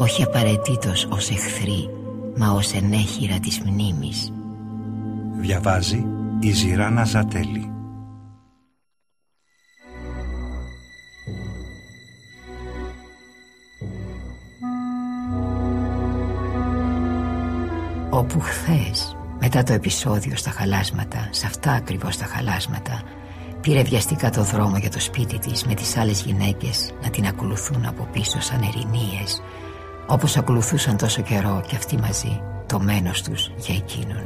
όχι απαραίτητος ως εχθροί, μα ως ενέχειρα της μνήμης. Διαβάζει η Ζηράνα Ζατέλη. Όπου χθες, μετά το επεισόδιο στα χαλάσματα, σε αυτά ακριβώς τα χαλάσματα, πήρε βιαστικά το δρόμο για το σπίτι της με τις άλλες γυναίκες να την ακολουθούν από πίσω σαν ερηνίες, όπως ακολουθούσαν τόσο καιρό και αυτοί μαζί το μένος τους για εκείνον.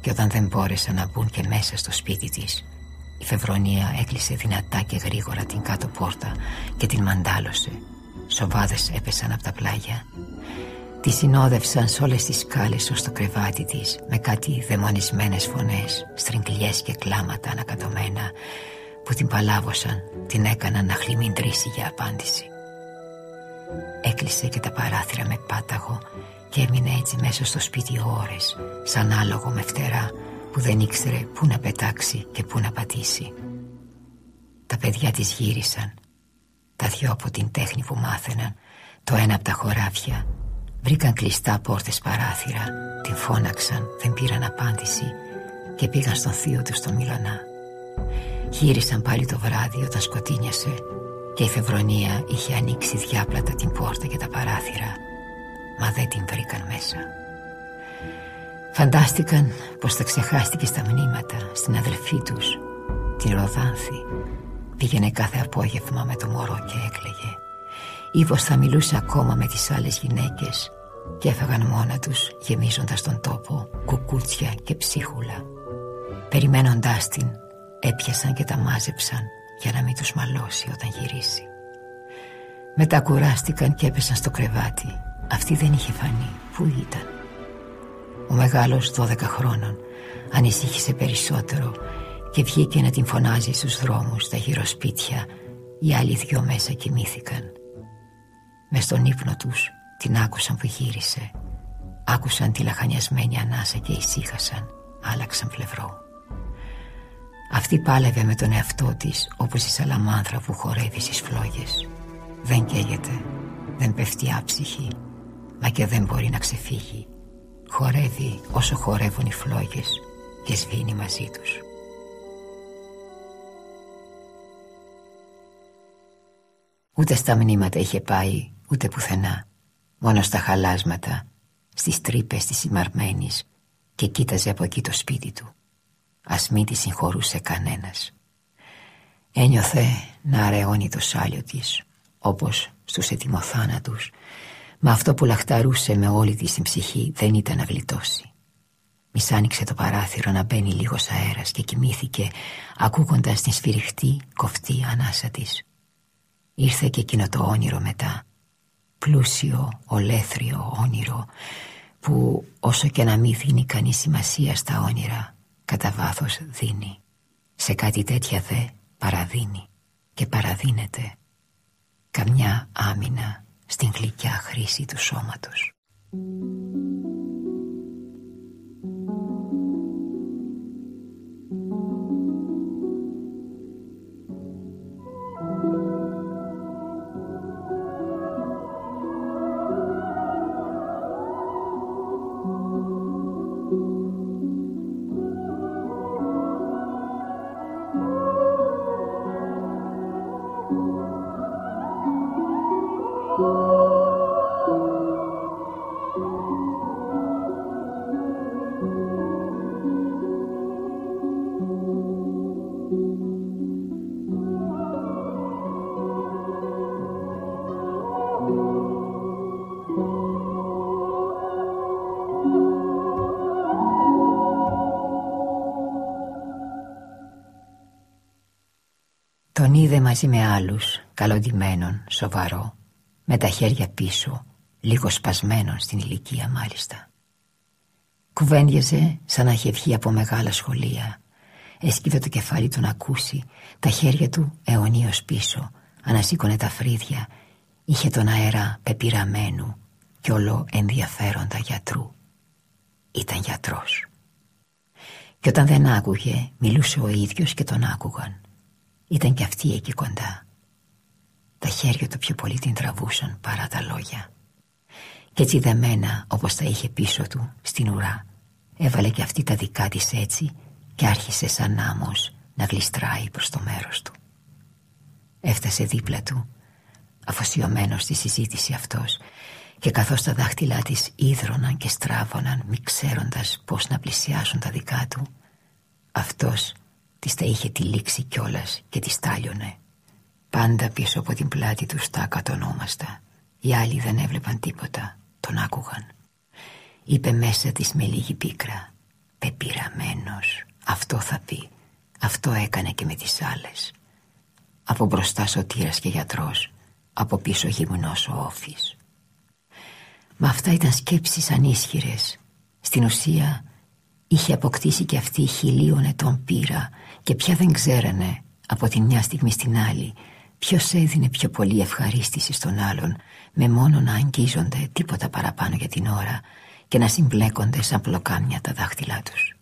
Και όταν δεν μπόρεσαν να μπουν και μέσα στο σπίτι της, η Φεβρονία έκλεισε δυνατά και γρήγορα την κάτω πόρτα και την μαντάλωσε. Σοβάδες έπεσαν από τα πλάγια Τη συνόδευσαν σε όλες τις σκάλες ως το κρεβάτι της με κάτι δαιμονισμένες φωνές, στριγκλιές και κλάματα ανακατωμένα που την παλάβωσαν, την έκαναν να χλιμιντρήσει για απάντηση. Έκλεισε και τα παράθυρα με πάταγο και έμεινε έτσι μέσα στο σπίτι ώρες, σαν άλογο με φτερά που δεν ήξερε πού να πετάξει και πού να πατήσει. Τα παιδιά της γύρισαν, τα δυο από την τέχνη που μάθαιναν, το ένα από τα χωράφια. Βρήκαν κλειστά πόρτες παράθυρα Την φώναξαν, δεν πήραν απάντηση Και πήγαν στον θείο τους στο Μιλανά. Γύρισαν πάλι το βράδυ όταν σκοτίνιασε Και η Φεβρονία είχε ανοίξει διάπλατα την πόρτα και τα παράθυρα Μα δεν την βρήκαν μέσα. Φαντάστηκαν πως θα ξεχάστηκε στα μνήματα Στην αδελφή τους. Την Ροδάνθη Πήγαινε κάθε απόγευμα με το μωρό και έκλαιγε. Ή πως θα μιλούσε ακόμα με τις άλλες γυναίκες και έφαγαν μόνα τους γεμίζοντας τον τόπο κουκούτσια και ψίχουλα. Περιμένοντάς την έπιασαν και τα μάζεψαν για να μην τους μαλώσει όταν γυρίσει. Μετά κουράστηκαν και έπεσαν στο κρεβάτι. Αυτή δεν είχε φανεί. Πού ήταν; Ο μεγάλος 12 χρόνων ανησύχησε περισσότερο και βγήκε να την φωνάζει στους δρόμους, στα γύρω σπίτια. Οι άλλοι δυο μέσα κοιμήθηκαν. Μες στον ύπνο τους την άκουσαν που γύρισε Άκουσαν τη λαχανιασμένη ανάσα και ησύχασαν Άλλαξαν πλευρό Αυτή πάλευε με τον εαυτό της Όπως η σαλαμάνθρα που χορεύει στις φλόγες. Δεν καίγεται Δεν πέφτει άψυχη Μα και δεν μπορεί να ξεφύγει. Χορεύει όσο χορεύουν οι φλόγες Και σβήνει μαζί τους. Ούτε στα μνήματα είχε πάει ούτε πουθενά. Μόνο στα χαλάσματα Στις τρύπες της ημαρμένης Και κοίταζε από εκεί το σπίτι του Ας μην τη συγχωρούσε κανένας. Ένιωθε να αραιώνει το σάλιο της Όπως στους ετοιμοθάνατους. Μα αυτό που λαχταρούσε με όλη της την ψυχή Δεν ήταν να γλιτώσει. Μισάνοιξε το παράθυρο να μπαίνει λίγος αέρας Και κοιμήθηκε ακούγοντας την σφυριχτή κοφτή ανάσα της. Ήρθε και εκείνο το όνειρο μετά. Πλούσιο, ολέθριο όνειρο Που όσο και να μην δίνει κανείς σημασία στα όνειρα Κατά βάθος δίνει. Σε κάτι τέτοια δε παραδίνει Και παραδίνεται. Καμιά άμυνα στην γλυκιά χρήση του σώματος μαζί με άλλους, καλοντημένον, σοβαρό, με τα χέρια πίσω, λίγο σπασμένων στην ηλικία μάλιστα. Κουβέντιαζε σαν να είχε βγει από μεγάλα σχολεία. Έσκυβε το κεφάλι του να ακούσει, τα χέρια του αιωνίως πίσω, ανασήκωνε τα φρύδια, είχε τον αέρα πεπειραμένου κι όλο ενδιαφέροντα γιατρού. Ήταν γιατρός. Και όταν δεν άκουγε, μιλούσε ο ίδιος και τον άκουγαν. Ήταν κι αυτοί εκεί κοντά. Τα χέρια του πιο πολύ την τραβούσαν παρά τα λόγια. Κι έτσι δεμένα όπως τα είχε πίσω του στην ουρά Έβαλε κι αυτή τα δικά της έτσι Και άρχισε σαν άμμος να γλιστράει προς το μέρος του Έφτασε δίπλα του Αφοσιωμένος στη συζήτηση αυτός Και καθώς τα δάχτυλά της ίδρωναν και στράβωναν Μη ξέροντας πώς να πλησιάσουν τα δικά του Αυτός της τα είχε τυλίξει κιόλας και της τάλιωνε. Πάντα πίσω από την πλάτη τους στα κατονόμαστα Οι άλλοι δεν έβλεπαν τίποτα τον άκουγαν. Είπε μέσα της με λίγη πίκρα Πεπειραμένος Αυτό θα πει. Αυτό έκανε και με τις άλλες. Από μπροστά σωτήρας και γιατρός Από πίσω γυμνός ο όφης Μα αυτά ήταν σκέψεις ανίσχυρες. Στην ουσία είχε αποκτήσει και αυτή χιλίων ετών πείρα Και πια δεν ξέρανε από τη μια στιγμή στην άλλη Ποιος έδινε πιο πολύ ευχαρίστηση στον άλλον Με μόνο να αγγίζονται τίποτα παραπάνω για την ώρα Και να συμπλέκονται σαν πλοκάμια τα δάχτυλά τους.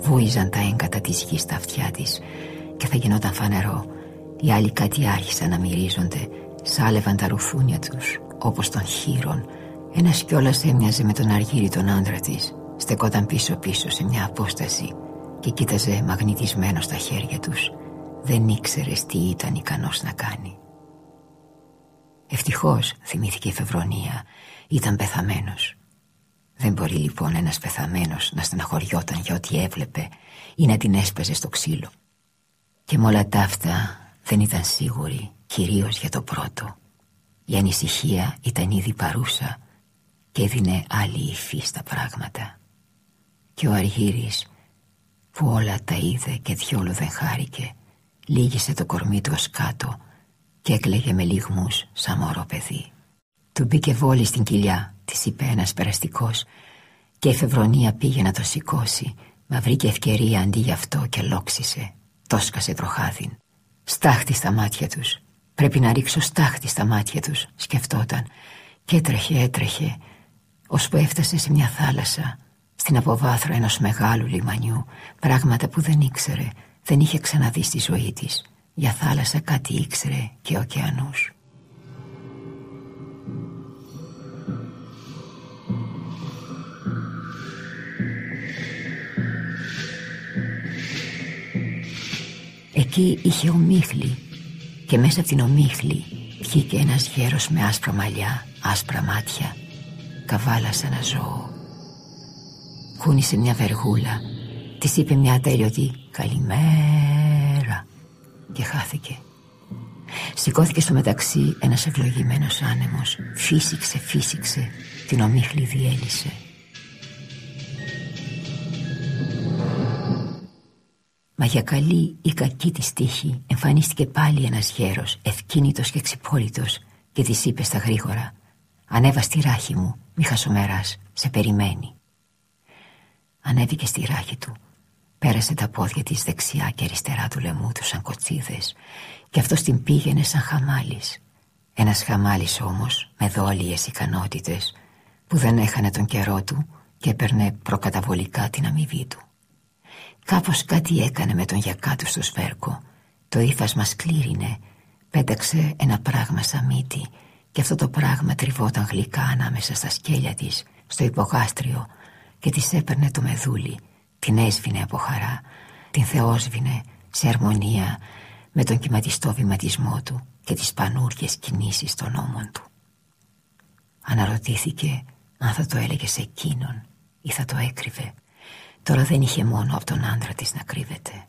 Βούιζαν τα έγκατα της γης στα αυτιά της Και θα γινόταν φανερό. Οι άλλοι κάτι άρχισαν να μυρίζονται Σάλευαν τα ρουθούνια τους Όπως των χείρων Ένας κιόλας έμοιαζε με τον αργύρι τον άντρα της Στεκόταν πίσω πίσω σε μια απόσταση Και κοίταζε μαγνητισμένο στα χέρια τους δεν ήξερε τι ήταν ικανός να κάνει. Ευτυχώς, θυμήθηκε η Φευρονία, ήταν πεθαμένος. Δεν μπορεί λοιπόν ένας πεθαμένος να στεναχωριόταν για ό,τι έβλεπε ή να την έσπαζε στο ξύλο. Και με όλα τα αυτά δεν ήταν σίγουρη, κυρίως για το πρώτο. Η ανησυχία ήταν ήδη παρούσα και έδινε άλλη υφή στα πράγματα. Και ο Αργύρης που όλα τα είδε και διόλου δεν χάρηκε Λίγησε το κορμί του ως κάτω και έκλαιγε με λιγμούς σαν μωρό παιδί. Του μπήκε βόλη στην κοιλιά, της είπε ένας περαστικός και η Φευρονία πήγε να το σηκώσει μα βρήκε ευκαιρία αντί γι' αυτό και λόξισε. Τόσκασε τροχάδιν. Στάχτη στα μάτια τους. Πρέπει να ρίξω στάχτη στα μάτια τους, σκεφτόταν. Και έτρεχε, έτρεχε, ώσπου έφτασε σε μια θάλασσα, στην αποβάθρο ενός μεγάλου λιμανιού, πράγματα που δεν ήξερε, δεν είχε ξαναδεί στη ζωή της. Για θάλασσα κάτι ήξερε και ωκεανούς. Εκεί είχε ομίχλη και μέσα από την ομίχλη βγήκε ένας γέρος με άσπρα μαλλιά, άσπρα μάτια. Καβάλασε ένα ζώο κούνησε μια βεργούλα της είπε μια ατέλειωτη «Καλημέρα» και χάθηκε. Σηκώθηκε στο μεταξύ ένας εκλογημένος άνεμος. Φύσηξε, φύσηξε, την ομίχλη διέλυσε. Μα για καλή ή κακή της τύχη εμφανίστηκε πάλι ένας γέρος, ευκίνητος και ξυπόλυτος και της είπε στα γρήγορα «Ανέβα στη ράχη μου, μη χασομεράς, σε περιμένει». Ανέβηκε στη ράχη του Πέρασε τα πόδια της δεξιά και αριστερά του λαιμού του σαν κοτσίδες και αυτός την πήγαινε σαν χαμάλης. Ένας χαμάλης όμως με δόλιες ικανότητες που δεν έχανε τον καιρό του και έπαιρνε προκαταβολικά την αμοιβή του. Κάπως κάτι έκανε με τον γιακά του στο σφέρκο. Το ύφασμα σκλήρινε, πέταξε ένα πράγμα σαν μύτη και αυτό το πράγμα τριβόταν γλυκά ανάμεσα στα σκέλια της, στο υπογάστριο και της έπαιρνε το μεδούλι. Την έσβηνε από χαρά. Την θεόσβηνε σε αρμονία Με τον κυματιστό βηματισμό του Και τις πανούργιες κινήσεις των ώμων του. Αναρωτήθηκε αν θα το έλεγε σε εκείνον Ή θα το έκρυβε. Τώρα δεν είχε μόνο από τον άντρα της να κρύβεται.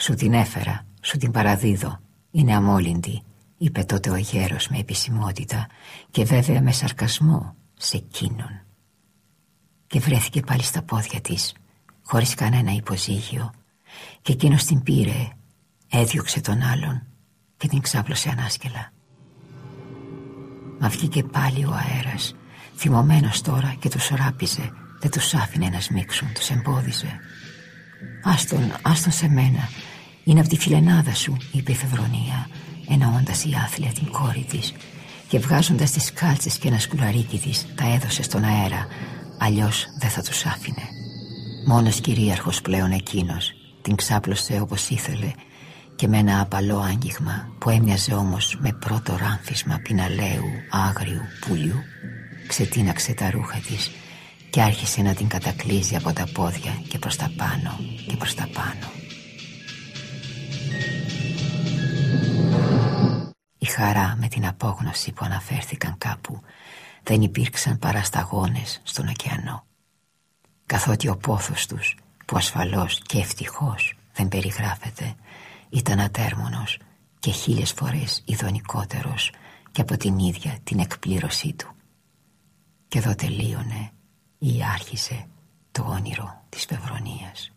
Σου την έφερα, σου την παραδίδω. Είναι αμόλυντη Είπε τότε ο γέρος με επισημότητα Και βέβαια με σαρκασμό σε εκείνον Και βρέθηκε πάλι στα πόδια της χωρίς κανένα υποζύγιο και εκείνος την πήρε, έδιωξε τον άλλον και την ξάπλωσε ανάσκελα. Μα βγήκε πάλι ο αέρας Θυμωμένος τώρα και τους ράπιζε Δεν τους άφηνε να σμίξουν Τους εμπόδιζε Άστον, άστον σε μένα Είναι από τη φιλενάδα σου Είπε η Φευρονία Εννοώντας η άθλια την κόρη της Και βγάζοντας τις κάλτσες και ένα σκουλαρίκι της Τα έδωσε στον αέρα Αλλιώς δεν θα τους άφηνε Μόνος κυρίαρχος πλέον εκείνος Την ξάπλωσε όπως ήθελε και με ένα απαλό άγγιγμα που έμοιαζε όμως με πρώτο ράμφισμα πιναλαίου άγριου πουλιού ξετίναξε τα ρούχα της και άρχισε να την κατακλείζει από τα πόδια και προς τα πάνω και προς τα πάνω. Η χαρά με την απόγνωση που αναφέρθηκαν κάπου δεν υπήρξαν παρασταγόνες στον ωκεανό καθότι ο πόθος τους που ασφαλώς και ευτυχώς δεν περιγράφεται ήταν ατέρμονος και χίλιες φορές ειδονικότερος και από την ίδια την εκπλήρωσή του. Και εδώ τελείωνε ή άρχισε το όνειρο της Πευρονίας.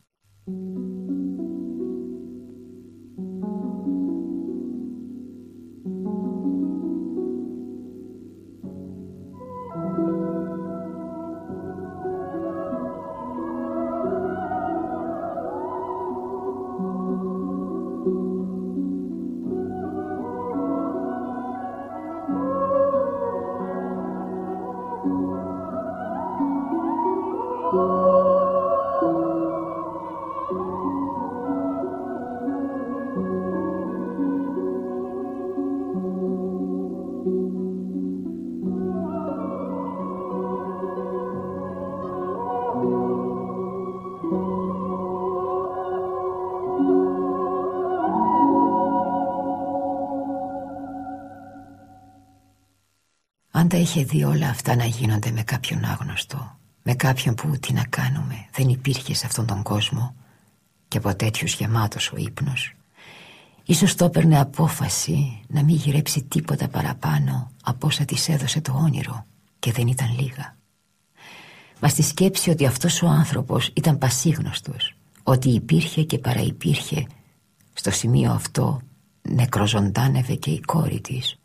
Είχε δει όλα αυτά να γίνονται με κάποιον άγνωστο Με κάποιον που τι να κάνουμε. Δεν υπήρχε σε αυτόν τον κόσμο Και από τέτοιους γεμάτος ο ύπνος. Ίσως το έπαιρνε απόφαση να μην γυρέψει τίποτα παραπάνω Από όσα της έδωσε το όνειρο Και δεν ήταν λίγα. Μα στη σκέψη ότι αυτός ο άνθρωπος ήταν πασίγνωστος Ότι υπήρχε και παραυπήρχε Στο σημείο αυτό νεκροζωντάνευε και η κόρη της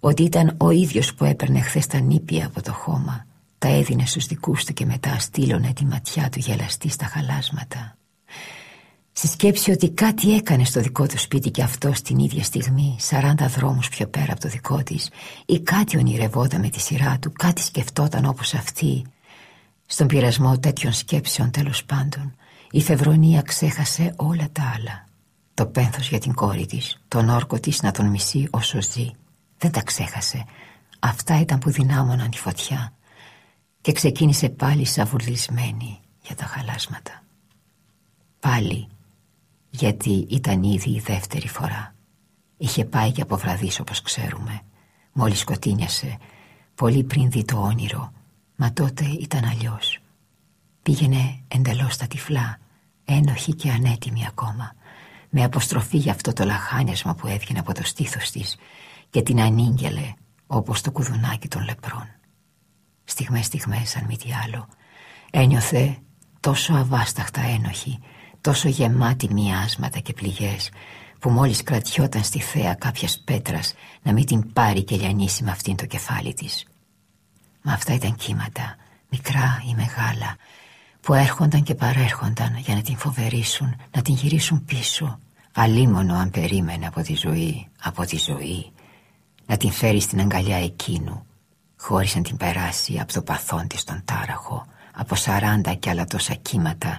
ότι ήταν ο ίδιος που έπαιρνε χθες τα νήπια από το χώμα τα έδινε στους δικούς του και μετά στείλωνε τη ματιά του γελαστή στα χαλάσματα. Στη σκέψη ότι κάτι έκανε στο δικό του σπίτι και αυτό την ίδια στιγμή σαράντα δρόμους πιο πέρα από το δικό της ή κάτι ονειρευόταν με τη σειρά του κάτι σκεφτόταν όπως αυτή. Στον πειρασμό τέτοιων σκέψεων τέλος πάντων η Φευρονία ξέχασε όλα τα άλλα. Το πένθος για την κόρη της τον όρκο της να τον μισεί όσο ζει δεν τα ξέχασε. Αυτά ήταν που δυνάμωναν τη φωτιά. Και ξεκίνησε πάλι σαβουρλισμένη για τα χαλάσματα. Πάλι γιατί ήταν ήδη η δεύτερη φορά. Είχε πάει και από βραδείς όπως ξέρουμε. Μόλις σκοτίνιασε. Πολύ πριν δει το όνειρο. Μα τότε ήταν αλλιώς. Πήγαινε εντελώς στα τυφλά. Ένοχη και ανέτοιμη ακόμα. Με αποστροφή για αυτό το λαχάνιασμα που έβγαινε από το στήθος της και την ανήγγελε όπως το κουδουνάκι των λεπρών. Στιγμές στιγμές αν μη τι άλλο ένιωθε τόσο αβάσταχτα ένοχη, τόσο γεμάτη μοιάσματα και πληγές που μόλις κρατιόταν στη θέα κάποιας πέτρας να μην την πάρει και λιανίσει με αυτήν το κεφάλι της. Μα αυτά ήταν κύματα, μικρά ή μεγάλα, που έρχονταν και παρέρχονταν για να την φοβερήσουν, να την γυρίσουν πίσω. Αλίμονο αν περίμενε από τη ζωή, από τη ζωή, να την φέρεις στην αγκαλιά εκείνου χωρίς να την περάσει από το παθόν της τον τάραχο από σαράντα και άλλα τόσα κύματα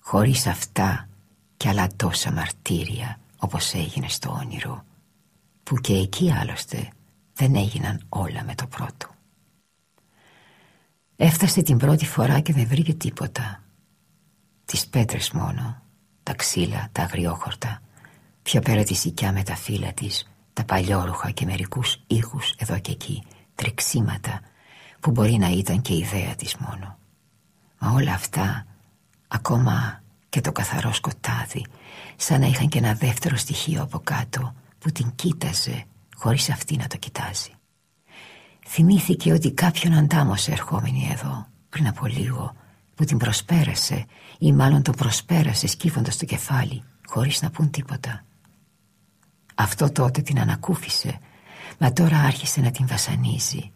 χωρίς αυτά και άλλα τόσα μαρτύρια όπως έγινε στο όνειρο που και εκεί άλλωστε δεν έγιναν όλα με το πρώτο. Έφτασε την πρώτη φορά και δεν βρήκε τίποτα. Τις πέτρες μόνο, τα ξύλα, τα αγριόχορτα, πιο πέρα τη σικιά με τα φύλλα της τα παλιόρουχα και μερικούς ήχους εδώ και εκεί, τρεξίματα που μπορεί να ήταν και ιδέα της μόνο. Μα όλα αυτά, ακόμα και το καθαρό σκοτάδι, σαν να είχαν και ένα δεύτερο στοιχείο από κάτω που την κοίταζε χωρίς αυτή να το κοιτάζει. Θυμήθηκε ότι κάποιον αντάμωσε ερχόμενη εδώ πριν από λίγο που την προσπέρασε ή μάλλον το προσπέρασε σκύβοντας το κεφάλι χωρίς να πούν τίποτα. Αυτό τότε την ανακούφισε Μα τώρα άρχισε να την βασανίζει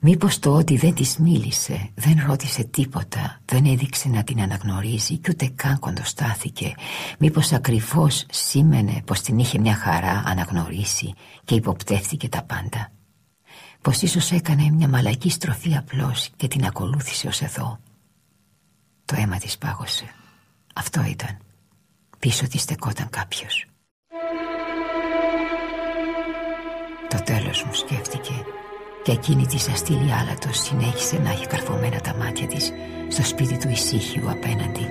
Μήπως το ότι δεν της μίλησε, δεν ρώτησε τίποτα, δεν έδειξε να την αναγνωρίζει και ούτε καν κοντοστάθηκε. Μήπως ακριβώς σήμαινε πως την είχε μια χαρά αναγνωρίσει και υποπτεύθηκε τα πάντα. Πως ίσως έκανε μια μαλακή στροφή απλώς και την ακολούθησε ως εδώ. Το αίμα της πάγωσε. Αυτό ήταν. Πίσω της στεκόταν κάποιος. Το τέλος μου σκέφτηκε και εκείνη της αστήλη άλατος συνέχισε να έχει καρφωμένα τα μάτια της στο σπίτι του ησύχιου απέναντι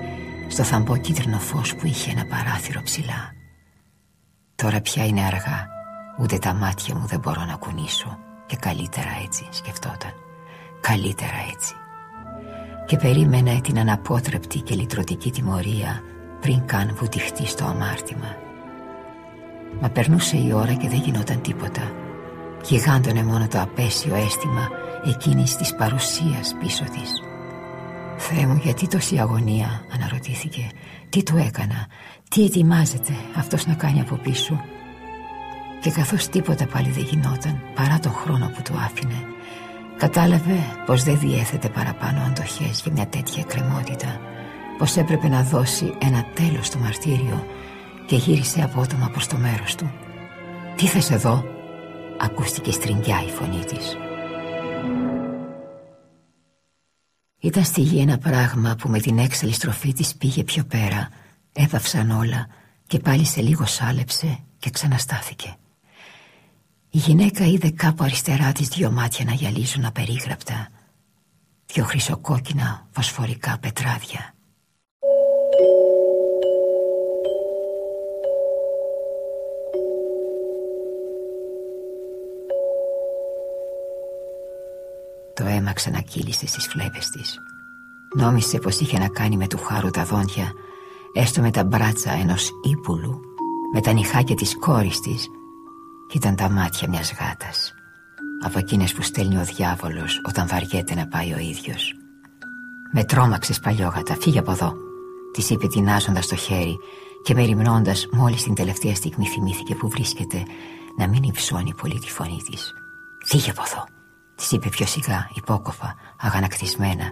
στο θαμπό κίτρινο φως που είχε ένα παράθυρο ψηλά. Τώρα πια είναι αργά ούτε τα μάτια μου δεν μπορώ να κουνήσω και καλύτερα έτσι σκεφτόταν. Καλύτερα έτσι Και περίμενε την αναπότρεπτη και λυτρωτική τιμωρία πριν καν βουτυχτεί στο αμάρτημα. Μα περνούσε η ώρα και δεν γινόταν τίποτα Γιγάντωνε μόνο το απέσιο αίσθημα εκείνης της παρουσίας πίσω της. «Θεέ μου γιατί τόση αγωνία» αναρωτήθηκε. «Τι του έκανα, τι ετοιμάζεται αυτός να κάνει από πίσω» Και καθώς τίποτα πάλι δεν γινόταν παρά τον χρόνο που του άφηνε Κατάλαβε πως δεν διέθετε παραπάνω αντοχές για μια τέτοια κρεμότητα Πως έπρεπε να δώσει ένα τέλος στο μαρτύριο Και γύρισε απότομα προς το μέρος του. «Τι θες εδώ» ακούστηκε στριγγιά η φωνή της. Ήταν στη γη ένα πράγμα που με την έξαλλη στροφή της πήγε πιο πέρα, έδαυσαν όλα και πάλι σε λίγο σάλεψε και ξαναστάθηκε. Η γυναίκα είδε κάπου αριστερά της δυο μάτια να γυαλίζουν απερίγραπτα, δυο χρυσοκόκκινα φωσφορικά πετράδια. Το αίμα ξανακύλησε στις φλέβες της. Νόμισε πως είχε να κάνει με του χάρου τα δόντια Έστω με τα μπράτσα ενός ύπουλου Με τα νυχάκια της κόρης της. Κι ήταν τα μάτια μιας γάτας Από εκείνες που στέλνει ο διάβολος Όταν βαριέται να πάει ο ίδιος. Με τρόμαξες παλιόγατα Φύγε από εδώ Της είπε τεινάζοντας το χέρι Και μεριμνώντας μόλις την τελευταία στιγμή θυμήθηκε που βρίσκεται Να μην υψώνει πολύ τη φωνή της. Φύγε από εδώ Της είπε πιο σιγά, υπόκοφα, αγανακτισμένα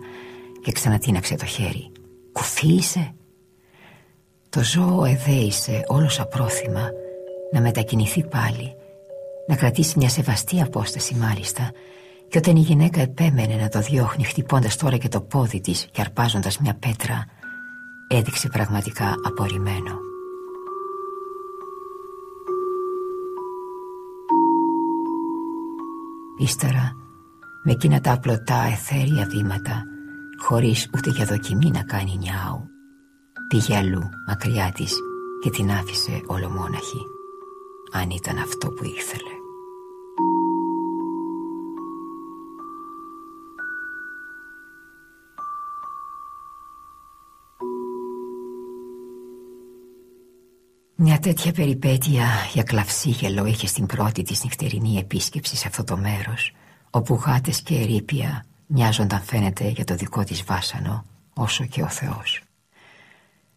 και ξανατίναξε το χέρι. Κουφί Το ζώο εδέησε όλος απρόθυμα να μετακινηθεί πάλι, να κρατήσει μια σεβαστή απόσταση μάλιστα και όταν η γυναίκα επέμενε να το διώχνει χτυπώντας τώρα και το πόδι της και αρπάζοντας μια πέτρα έδειξε πραγματικά απορριμμένο. Ύστερα με εκείνα τα απλωτά εθέρια βήματα χωρίς ούτε για δοκιμή να κάνει νιάου. Πήγε αλλού μακριά της και την άφησε ολομόναχη αν ήταν αυτό που ήθελε. Μια τέτοια περιπέτεια για κλαυσίγελο είχε στην πρώτη της νυχτερινή επίσκεψη σε αυτό το μέρος όπου γάτες και ερήπια μοιάζονταν φαίνεται για το δικό της βάσανο όσο και ο Θεός.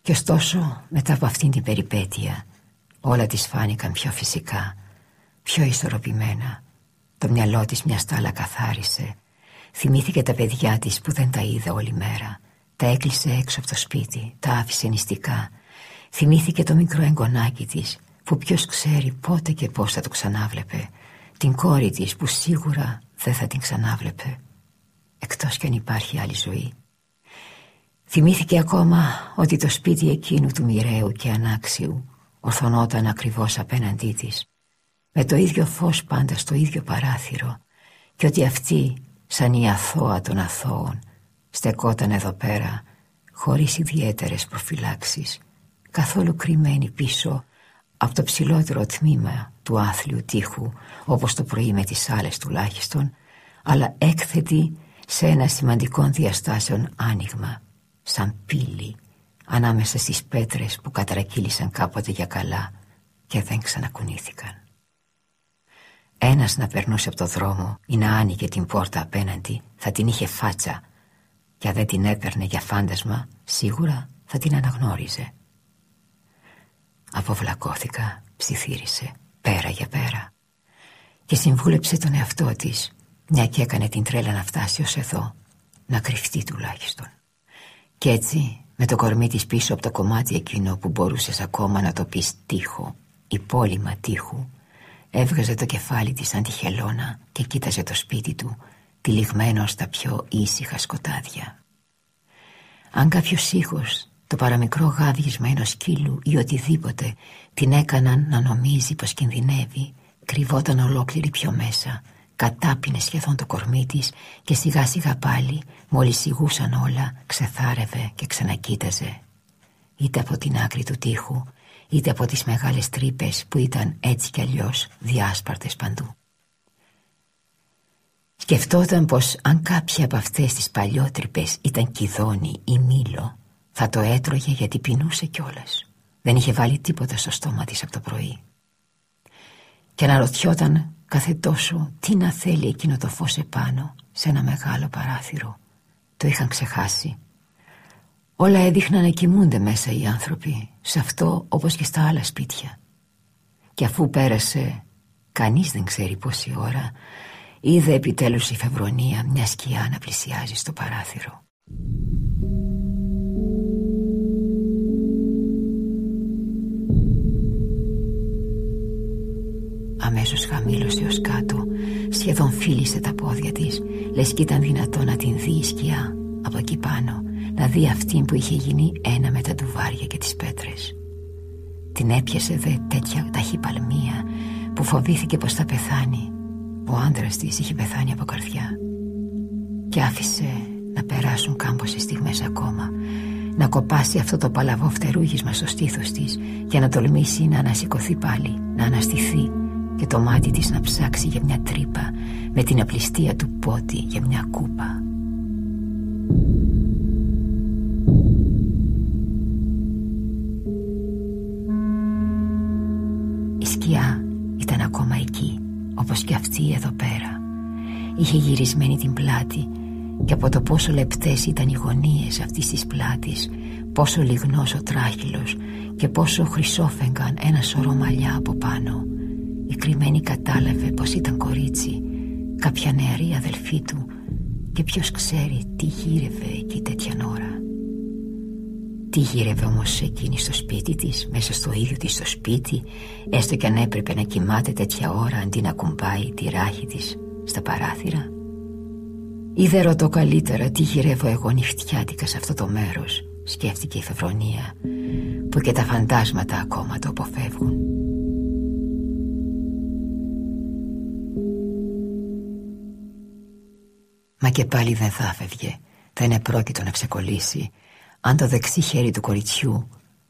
Και ωστόσο μετά από αυτήν την περιπέτεια όλα της φάνηκαν πιο φυσικά, πιο ισορροπημένα. Το μυαλό της μια στάλα καθάρισε. Θυμήθηκε τα παιδιά της που δεν τα είδε όλη μέρα. Τα έκλεισε έξω από το σπίτι, τα άφησε νηστικά. Θυμήθηκε το μικρό εγγονάκι της που ποιος ξέρει πότε και πώς θα το ξανάβλεπε. Την κόρη της που σίγουρα δεν θα την ξανάβλεπε εκτός κι αν υπάρχει άλλη ζωή. Θυμήθηκε ακόμα ότι το σπίτι εκείνου του μοιραίου και ανάξιου ορθωνόταν ακριβώς απέναντί της με το ίδιο φως πάντα στο ίδιο παράθυρο και ότι αυτή σαν η αθώα των αθώων στεκόταν εδώ πέρα χωρίς ιδιαίτερες προφυλάξεις καθόλου κρυμμένη πίσω από το ψηλότερο τμήμα του άθλιου τείχου όπως το πρωί με τις άλλες τουλάχιστον αλλά έκθετη σε ένα σημαντικό διαστάσεων άνοιγμα σαν πύλη ανάμεσα στις πέτρες που κατρακύλησαν κάποτε για καλά και δεν ξανακουνήθηκαν. Ένας να περνούσε από το δρόμο ή να άνοιγε την πόρτα απέναντι θα την είχε φάτσα και αν δεν την έπαιρνε για φάντασμα σίγουρα θα την αναγνώριζε. Αποβλακώθηκα, ψιθύρισε, πέρα για πέρα. Και συμβούλεψε τον εαυτό της μια και έκανε την τρέλα να φτάσει ως εδώ να κρυφτεί τουλάχιστον. Κι έτσι με το κορμί της πίσω από το κομμάτι εκείνο που μπορούσες ακόμα να το πεις τείχο υπόλοιμα τείχου έβγαζε το κεφάλι της σαν τη χελώνα και κοίταζε το σπίτι του τυλιγμένο στα πιο ήσυχα σκοτάδια. Αν κάποιος ήχος το παραμικρό γάβγισμα ενός σκύλου ή οτιδήποτε την έκαναν να νομίζει πως κινδυνεύει κρυβόταν ολόκληρη πιο μέσα κατάπινε σχεδόν το κορμί της και σιγά σιγά πάλι μόλις σιγούσαν όλα ξεθάρευε και ξανακοίταζε. Είτε από την άκρη του τείχου είτε από τις μεγάλες τρύπες που ήταν έτσι κι αλλιώς διάσπαρτες παντού. Σκεφτόταν πως αν κάποια από αυτές τις παλιότρυπες ήταν κιδόνι ή μήλο θα το έτρωγε γιατί πεινούσε κιόλας. Δεν είχε βάλει τίποτα στο στόμα της από το πρωί. Και αναρωτιόταν κάθε τόσο τι να θέλει εκείνο το φως επάνω σε ένα μεγάλο παράθυρο. Το είχαν ξεχάσει. Όλα έδειχναν να κοιμούνται μέσα οι άνθρωποι Σε αυτό όπως και στα άλλα σπίτια. Και αφού πέρασε Κανείς δεν ξέρει πόση ώρα Είδε επιτέλους η Φευρονία μια σκιά να πλησιάζει στο παράθυρο Αμέσως χαμήλωσε ως κάτω Σχεδόν φίλησε τα πόδια της Λες κι ήταν δυνατό να την δει η σκιά Από εκεί πάνω Να δει αυτήν που είχε γίνει ένα με τα ντουβάρια και τις πέτρες. Την έπιασε δε τέτοια ταχυπαλμία Που φοβήθηκε πως θα πεθάνει. Ο άντρας της είχε πεθάνει από καρδιά. Και άφησε να περάσουν κάμποσες στιγμές ακόμα να κοπάσει αυτό το παλαβό φτερούγισμα στο στήθος της και να τολμήσει να ανασηκωθεί πάλι, να αναστηθεί και το μάτι της να ψάξει για μια τρύπα με την απληστία του πότη για μια κούπα. Η σκιά ήταν ακόμα εκεί όπως και αυτή εδώ πέρα. Είχε γυρισμένη την πλάτη και από το πόσο λεπτές ήταν οι γωνίες αυτής της πλάτης πόσο λιγνός ο τράχυλος και πόσο χρυσόφεγγαν ένα σωρό μαλλιά από πάνω η κρυμμένη κατάλαβε πως ήταν κορίτσι Κάποια νεαρή αδελφή του Και ποιος ξέρει τι γύρευε εκεί τέτοια ώρα. Τι γύρευε όμως εκείνη στο σπίτι της Μέσα στο ίδιο της στο σπίτι Έστω κι αν έπρεπε να κοιμάται τέτοια ώρα Αντί να κουμπάει τη ράχη της Στα παράθυρα. Ή δεν ρωτώ καλύτερα τι γυρεύω εγώ νυχτιάτικα σε αυτό το μέρος Σκέφτηκε η Φευρονία Που και τα φαντάσματα ακόμα το αποφεύγουν Μα και πάλι δεν θα φεύγε. Δεν επρόκειτο να ξεκολλήσει. Αν το δεξί χέρι του κοριτσιού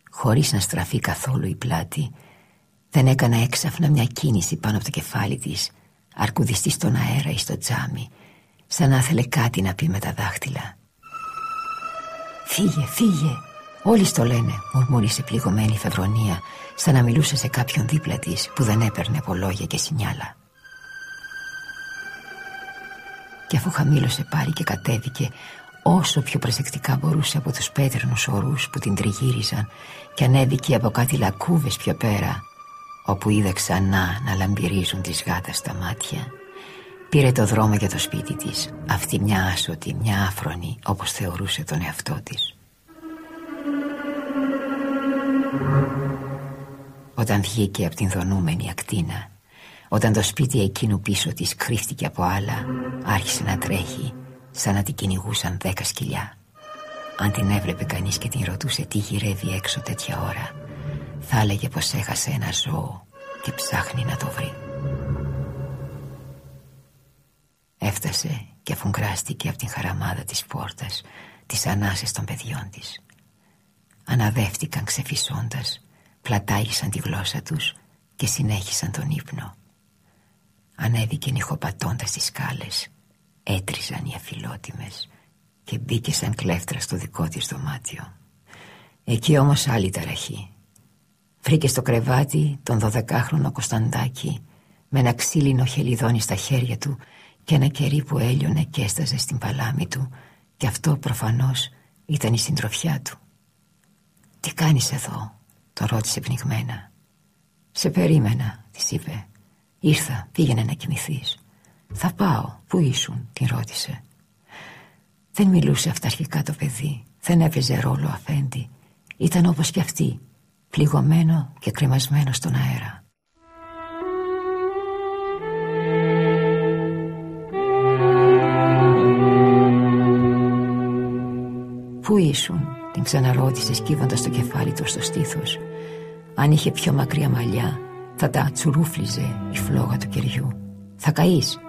Χωρίς να στραφεί καθόλου η πλάτη Δεν έκανα έξαφνα μια κίνηση πάνω από το κεφάλι της Αρκουδιστής στον αέρα ή στο τζάμι Σαν να ήθελε κάτι να πει με τα δάχτυλα. «Φύγε, φύγε, όλοι στο λένε» μουρμούρισε πληγωμένη η Φευρονία Σαν να μιλούσε σε κάποιον δίπλα της που δεν έπαιρνε από λόγια και σινιάλα και αφού χαμήλωσε πάλι και κατέβηκε όσο πιο προσεκτικά μπορούσε από τους πέτρινους ορούς που την τριγύριζαν και ανέβηκε από κάτι λακκούβες πιο πέρα όπου είδε ξανά να λαμπυρίζουν τις γάτας στα μάτια πήρε το δρόμο για το σπίτι της αυτή μια άσωτη, μια άφρονη όπως θεωρούσε τον εαυτό της. Όταν βγήκε από την δονούμενη ακτίνα όταν το σπίτι εκείνου πίσω της κρύφτηκε από άλλα Άρχισε να τρέχει σαν να την κυνηγούσαν δέκα σκυλιά. Αν την έβλεπε κανείς και την ρωτούσε τι γυρεύει έξω τέτοια ώρα Θα έλεγε πως έχασε ένα ζώο και ψάχνει να το βρει. Έφτασε και αφουγκράστηκε από την χαραμάδα της πόρτας Τις ανάσες των παιδιών της. Αναδεύτηκαν ξεφυσώντας Πλατάγησαν τη γλώσσα τους και συνέχισαν τον ύπνο Ανέβηκε νυχοπατώντας τις σκάλες. Έτριζαν οι αφιλότιμες Και μπήκε σαν κλέφτρα στο δικό της δωμάτιο. Εκεί όμως άλλη ταραχή. Βρήκε στο κρεβάτι τον δωδεκάχρονο Κωνσταντάκη Με ένα ξύλινο χελιδόνι στα χέρια του Και ένα κερί που έλειωνε και έσταζε στην παλάμη του Και αυτό προφανώς ήταν η συντροφιά του. «Τι κάνεις εδώ» τον ρώτησε πνιγμένα. «Σε περίμενα» της είπε Ήρθα, πήγαινε να κοιμηθεί. Θα πάω, πού ήσουν, την ρώτησε. Δεν μιλούσε αυταρχικά το παιδί, δεν έπαιζε ρόλο αφέντη. Ήταν όπως κι αυτή, πληγωμένο και κρεμασμένο στον αέρα. Πού ήσουν, την ξαναρώτησε σκύβοντας το κεφάλι του στο στήθος. Αν είχε πιο μακριά μαλλιά, θα τα τσουρούφλιζε η φλόγα του κεριού. Θα καείς.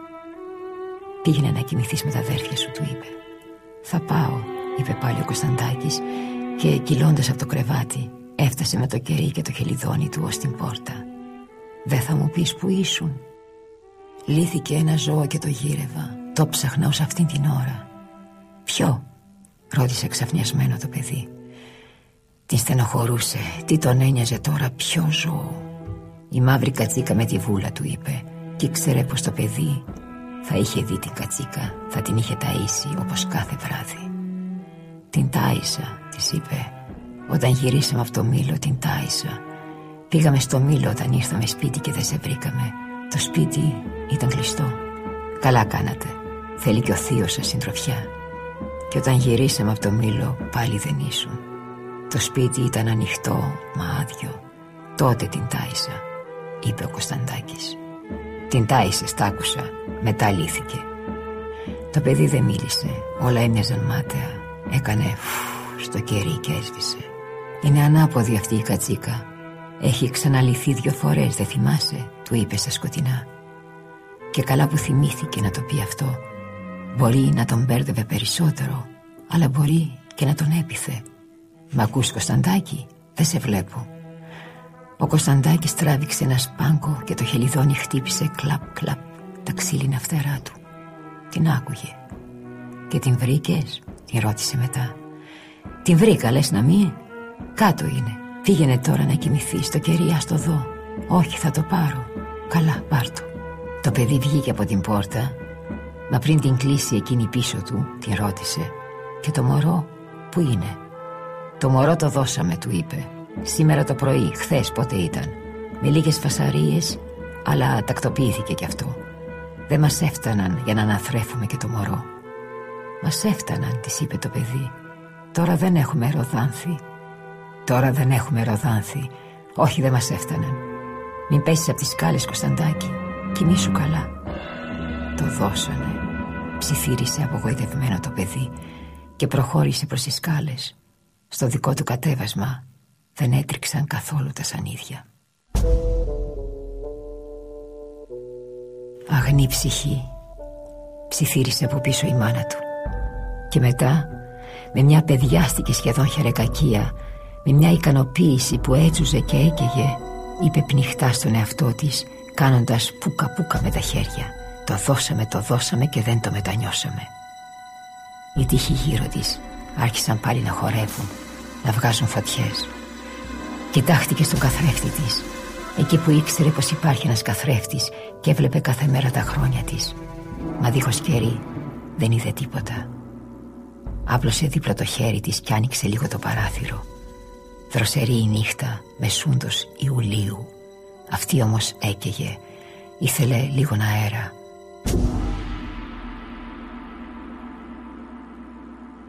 Πήγαινε να κοιμηθείς με τα αδέρφια σου, του είπε. Θα πάω, είπε πάλι ο Κωνσταντάκης και κυλώντας από το κρεβάτι έφτασε με το κερί και το χελιδόνι του ως την πόρτα. Δεν θα μου πεις που ήσουν. Λύθηκε ένα ζώο και το γύρευα. Το ψαχνα ως αυτήν την ώρα. Ποιο, ρώτησε ξαφνιασμένο το παιδί. Την στενοχωρούσε, τι τον ένοιαζε τώρα, ποιο ζώο. Η μαύρη κατσίκα με τη βούλα του είπε και ήξερε πως το παιδί θα είχε δει την κατσίκα, θα την είχε ταΐσει όπως κάθε βράδυ. Την τάισα, της είπε, όταν γυρίσαμε από το μήλο την τάισα. Πήγαμε στο μήλο όταν ήρθαμε σπίτι και δεν σε βρήκαμε. Το σπίτι ήταν κλειστό. Καλά κάνατε. Θέλει και ο θείος σας συντροφιά. Και όταν γυρίσαμε από το μήλο πάλι δεν ήσουν. Το σπίτι ήταν ανοιχτό, μα άδειο. Τότε την τάισα, είπε ο Κωνσταντάκης. Την τάισε, τ' άκουσα. Μετά λύθηκε. Το παιδί δεν μίλησε. Όλα έμοιαζαν μάταια. Έκανε φου στο κερί και έσβησε. Είναι ανάποδη αυτή η κατσίκα. Έχει ξαναλυθεί δυο φορές, δεν θυμάσαι, του είπε στα σκοτεινά. Και καλά που θυμήθηκε να το πει αυτό. Μπορεί να τον μπέρδευε περισσότερο, αλλά μπορεί και να τον έπιθε. Μ' ακούς Κωνσταντάκη, δεν σε βλέπω. Ο Κωνσταντάκης τράβηξε ένα σπάνκο και το χελιδόνι χτύπησε κλαπ κλαπ τα ξύλινα φτερά του. Την άκουγε. Και την βρήκες, την ρώτησε μετά. Την βρήκα, λες να μην; Κάτω είναι. Πήγαινε τώρα να κοιμηθεί στο κερί, το δω. Όχι, θα το πάρω. Καλά, πάρ το. Το παιδί βγήκε από την πόρτα, μα πριν την κλείσει εκείνη πίσω του, την ρώτησε. Και το μωρό, πού είναι; Το μωρό το δώσαμε, του είπε. Σήμερα το πρωί, χθες πότε ήταν. Με λίγες φασαρίες, αλλά τακτοποιήθηκε κι αυτό. Δεν μας έφταναν για να αναθρέφουμε και το μωρό. Μας έφταναν, της είπε το παιδί. Τώρα δεν έχουμε ροδάνθη. Τώρα δεν έχουμε ροδάνθη. Όχι, δεν μας έφταναν. Μην πέσεις από τις σκάλες, Κωνσταντάκη. Κοιμήσου καλά. Το δώσανε. Ψιθύρισε απογοητευμένο το παιδί και προχώρησε προς τις σκάλες. Στο δικό του κατέβασμα δεν έτριξαν καθόλου τα σανίδια. Αγνή ψυχή ψιθύρισε από πίσω η μάνα του. Και μετά με μια παιδιάστικη σχεδόν χερεκακία με μια ικανοποίηση που έτσουζε και έκαιγε είπε πνιχτά στον εαυτό της κάνοντας πούκα πούκα με τα χέρια. Το δώσαμε, το δώσαμε και δεν το μετανιώσαμε. Οι τύχοι γύρω της άρχισαν πάλι να χορεύουν να βγάζουν φωτιές κοιτάχτηκε στον καθρέφτη της. Εκεί που ήξερε πως υπάρχει ένας καθρέφτης και έβλεπε κάθε μέρα τα χρόνια της. Μα δίχως κερί δεν είδε τίποτα. Άπλωσε δίπλα το χέρι της και άνοιξε λίγο το παράθυρο. Δροσερή η νύχτα με σούντος Ιουλίου. Αυτή όμως έκαιγε. Ήθελε λίγο αέρα.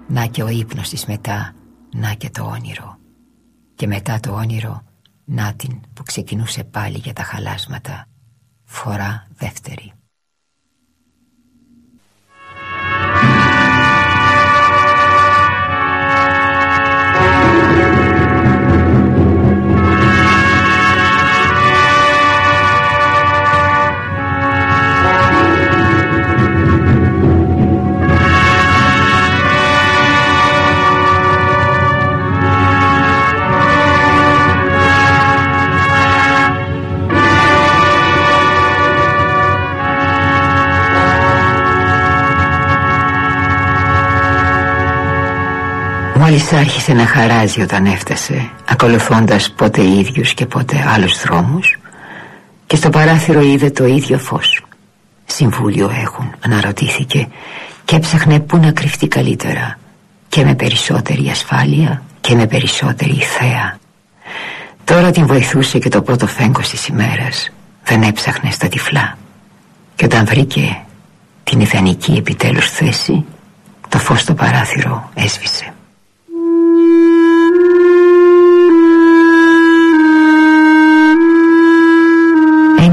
Να και ο ύπνος της μετά Να και το όνειρο Και μετά το όνειρο Να την που ξεκινούσε πάλι για τα χαλάσματα Φορά δεύτερη Μόλις άρχισε να χαράζει όταν έφτασε Ακολουθώντας πότε ίδιους και πότε άλλους δρόμους. Και στο παράθυρο είδε το ίδιο φως. Συμβούλιο έχουν αναρωτήθηκε Και έψαχνε πού να κρυφτεί καλύτερα. Και με περισσότερη ασφάλεια Και με περισσότερη θέα. Τώρα την βοηθούσε και το πρώτο φέγκος της ημέρας. Δεν έψαχνε στα τυφλά. Και όταν βρήκε την ιδανική επιτέλους θέση το φως στο παράθυρο έσβησε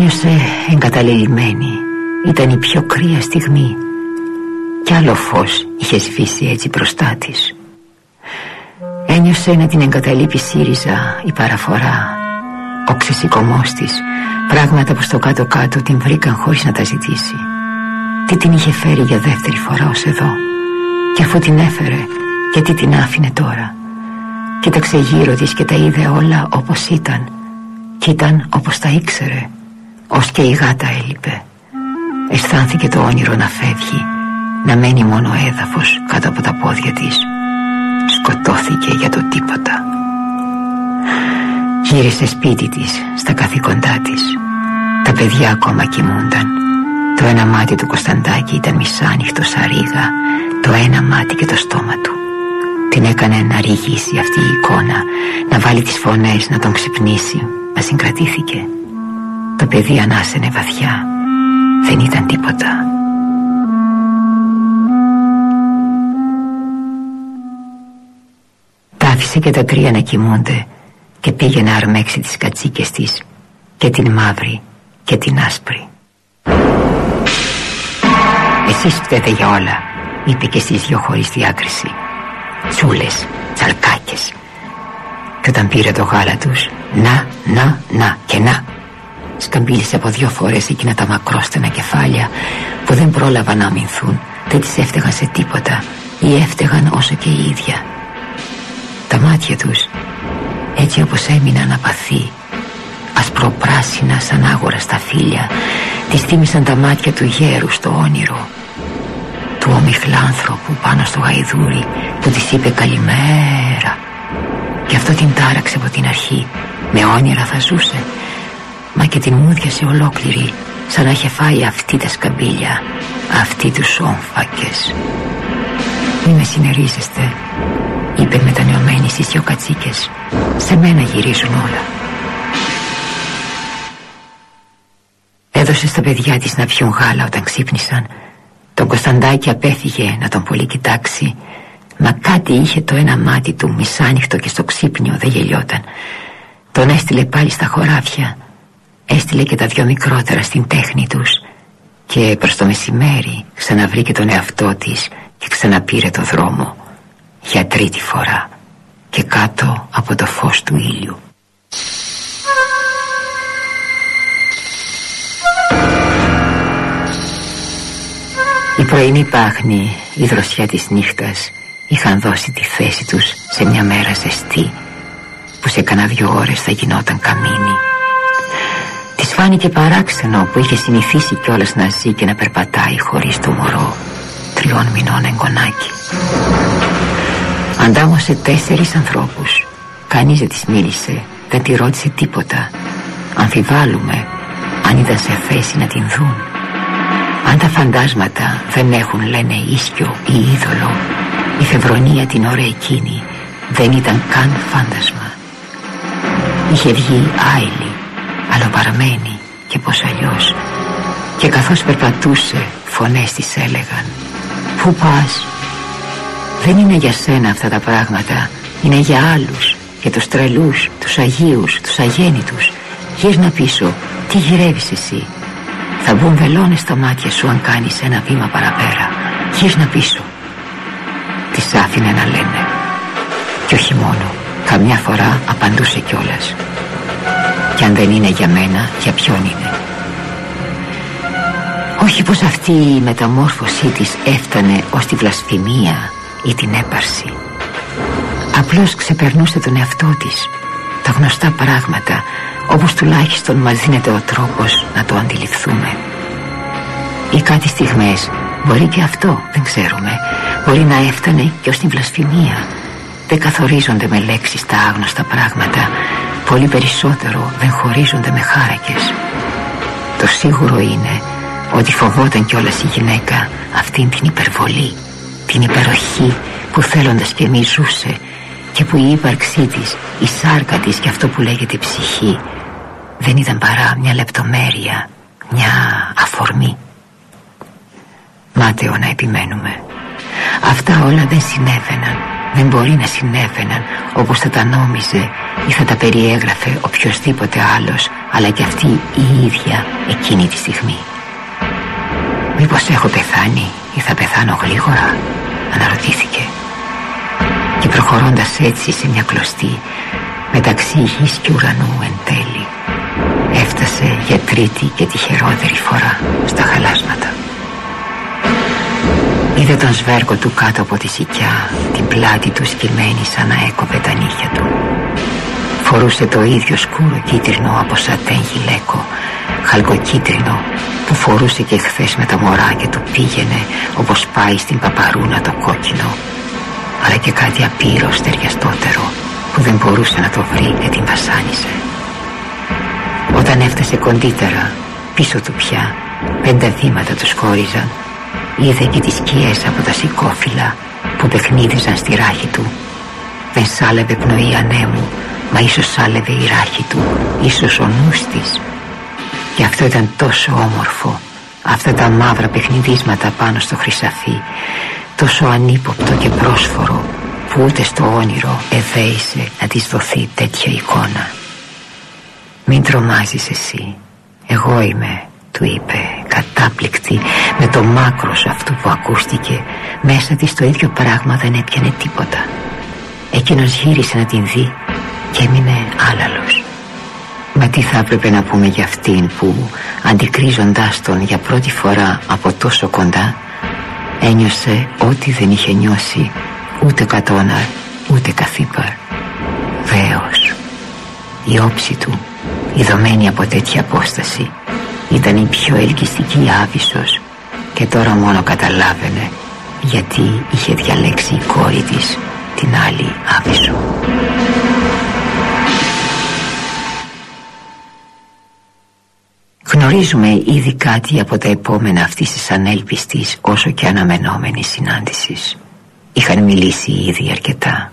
Ένιωσε εγκαταλελειμμένη. Ήταν η πιο κρύα στιγμή. Κι άλλο φως είχε σβήσει έτσι μπροστά της. Ένιωσε να την εγκαταλείπει ΣΥΡΙΖΑ η παραφορά. Ο ξεσηκωμός της Πράγματα που στο κάτω-κάτω την βρήκαν χωρίς να τα ζητήσει. Τι την είχε φέρει για δεύτερη φορά ως εδώ. Και αφού την έφερε Γιατί την άφηνε τώρα. Κοίταξε γύρω της και τα είδε όλα όπως ήταν. Κι ήταν όπως τα ήξερε Ως και η γάτα έλειπε. Αισθάνθηκε το όνειρο να φεύγει Να μένει μόνο έδαφος κάτω από τα πόδια της. Σκοτώθηκε για το τίποτα. Γύρισε σπίτι της Στα καθήκοντά της. Τα παιδιά ακόμα κοιμούνταν. Το ένα μάτι του Κωνσταντάκη ήταν μισάνυχτο σαν ρίγα Το ένα μάτι και το στόμα του. Την έκανε να ρηγήσει αυτή η εικόνα Να βάλει τις φωνές να τον ξυπνήσει. Μα συγκρατήθηκε Το παιδί ανάσαινε βαθιά Δεν ήταν τίποτα Τα άφησε και τα τρία να κοιμούνται και πήγε να αρμέξει τις κατσίκες της και την μαύρη και την άσπρη. Εσείς φταίτε για όλα, είπε και στις δυο χωρίς διάκριση. Τσούλες, τσαλκάκες. Και όταν πήρε το γάλα τους, να, να, να και να. Σκαμπίλησε από δυο φορές εκείνα τα μακρόστενα κεφάλια που δεν πρόλαβαν να αμυνθούν, δεν τις έφταιγαν σε τίποτα ή έφταιγαν όσο και η ίδια. Τα μάτια τους έτσι όπως έμειναν απαθή ασπροπράσινα σαν άγορα στα φύλλα Της θύμισαν τα μάτια του γέρου στο όνειρο Του ομιχλάνθρωπου πάνω στο γαϊδούρι Που της είπε καλημέρα Και αυτό την τάραξε από την αρχή. Με όνειρα θα ζούσε Μα και την μούδιασε ολόκληρη Σαν να είχε φάει αυτή τα σκαμπίλια Αυτή τους όμφακες. Μη με συνερίζεστε είπε μετανιωμένη στις δυο κατσίκες. Σε μένα γυρίζουν όλα Έδωσε στα παιδιά της να πιούν γάλα όταν ξύπνησαν. Τον Κωνσταντάκη απέφυγε να τον πολύ κοιτάξει. Μα κάτι είχε το ένα μάτι του μισάνυχτο και στο ξύπνιο δεν γελιόταν. Τον έστειλε πάλι στα χωράφια Έστειλε και τα δυο μικρότερα στην τέχνη τους Και προς το μεσημέρι ξαναβρήκε τον εαυτό της Και ξαναπήρε το δρόμο για τρίτη φορά και κάτω από το φως του ήλιου. Η πρωινή πάχνη, η δροσιά της νύχτας είχαν δώσει τη θέση τους σε μια μέρα ζεστή που σε κανένα δυο ώρες θα γινόταν καμίνη. Της φάνηκε παράξενο που είχε συνηθίσει κιόλας να ζει και να περπατάει χωρίς το μωρό. Τριών μηνών εγγονάκι. Αντάμωσε τέσσερις ανθρώπους. Κανείς δεν της μίλησε Δεν τη ρώτησε τίποτα. Αμφιβάλλουμε αν ήταν σε θέση να την δουν. Αν τα φαντάσματα δεν έχουν λένε ίσκιο ή είδωλο Η φευρονία την ώρα εκείνη δεν ήταν καν φάντασμα. Είχε βγει άειλη, αλλοπαραμένη και πως αλλιώς. Και καθώς περπατούσε φωνές της έλεγαν. Πού πας, δεν είναι για σένα αυτά τα πράγματα. Είναι για άλλους. Για τους τρελούς, τους Αγίους, τους αγέννητους. Γύρνα πίσω Τι γυρεύεις εσύ; Θα μπουν βελόνες στα μάτια σου αν κάνεις ένα βήμα παραπέρα. Γύρνα πίσω Τις άφηνε να λένε. Κι όχι μόνο. Καμιά φορά απαντούσε κιόλας Κι αν δεν είναι για μένα Για ποιον είναι. Όχι πως αυτή η μεταμόρφωσή της έφτανε ως τη βλασφημία ή την έπαρση. Απλώς ξεπερνούσε τον εαυτό της Τα γνωστά πράγματα Όπως τουλάχιστον μας δίνεται ο τρόπος να το αντιληφθούμε. Ή κάτι στιγμές Μπορεί και αυτό δεν ξέρουμε Μπορεί να έφτανε και ως την βλασφημία. Δεν καθορίζονται με λέξεις τα άγνωστα πράγματα Πολύ περισσότερο δεν χωρίζονται με χάρακες Το σίγουρο είναι ότι φοβόταν κιόλας η γυναίκα αυτήν την υπερβολή την υπεροχή που θέλοντας και εμείς ζούσε και που η ύπαρξή της, η σάρκα της και αυτό που λέγεται ψυχή δεν ήταν παρά μια λεπτομέρεια, μια αφορμή. Μάταιο να επιμένουμε. Αυτά όλα δεν συνέβαιναν, δεν μπορεί να συνέβαιναν όπως θα τα νόμιζε ή θα τα περιέγραφε οποιοδήποτε άλλος, αλλά και αυτή η ίδια εκείνη τη στιγμή. Μήπως έχω πεθάνει ή θα πεθάνω γλίγορα, αναρωτήθηκε. Και προχωρώντας έτσι σε μια κλωστή, μεταξύ γης και ουρανού εν τέλει, έφτασε για τρίτη και τυχερότερη φορά στα χαλάσματα. Είδε τον σβέρκο του κάτω από τη σικιά Την πλάτη του σκυμμένη σαν να έκοβε τα νύχια του. Φορούσε το ίδιο σκούρο κίτρινο από σατέν γυλαίκο Χαλκοκίτρινο που φορούσε και χθες με τα μωρά και του πήγαινε όπως πάει στην παπαρούνα το κόκκινο. Αλλά και κάτι απείρο στεριαστότερο που δεν μπορούσε να το βρει και την βασάνισε. Όταν έφτασε κοντύτερα πίσω του πια πέντε βήματα τους χώριζαν Είδε και τις σκιές από τα σηκώφυλλα που παιχνίδιζαν στη ράχη του. Δεν σάλευε πνοή ανέμου, μα ίσως σάλευε η ράχη του, ίσως ο νους της. Και αυτό ήταν τόσο όμορφο, αυτά τα μαύρα παιχνιδίσματα πάνω στο χρυσαφί, τόσο ανύποπτο και πρόσφορο, που ούτε στο όνειρο εδέησε να της δοθεί τέτοια εικόνα. Μην τρομάζεις εσύ, εγώ είμαι του είπε κατάπληκτη με το μάκρος αυτού που ακούστηκε. Μέσα της το ίδιο πράγμα δεν έπιανε τίποτα. Εκείνος γύρισε να την δει και έμεινε άλαλος. Μα τι θα έπρεπε να πούμε για αυτήν που αντικρίζοντάς τον για πρώτη φορά από τόσο κοντά ένιωσε ό,τι δεν είχε νιώσει ούτε κατόναρ ούτε καθήπαρ Βέος. Η όψη του ειδωμένη από τέτοια απόσταση ήταν η πιο ελκυστική Άβυσσος και τώρα μόνο καταλάβαινε γιατί είχε διαλέξει η κόρη της την άλλη Άβυσσο. Γνωρίζουμε ήδη κάτι από τα επόμενα αυτής της ανέλπιστης όσο και αναμενόμενης συνάντησης. Είχαν μιλήσει ήδη αρκετά.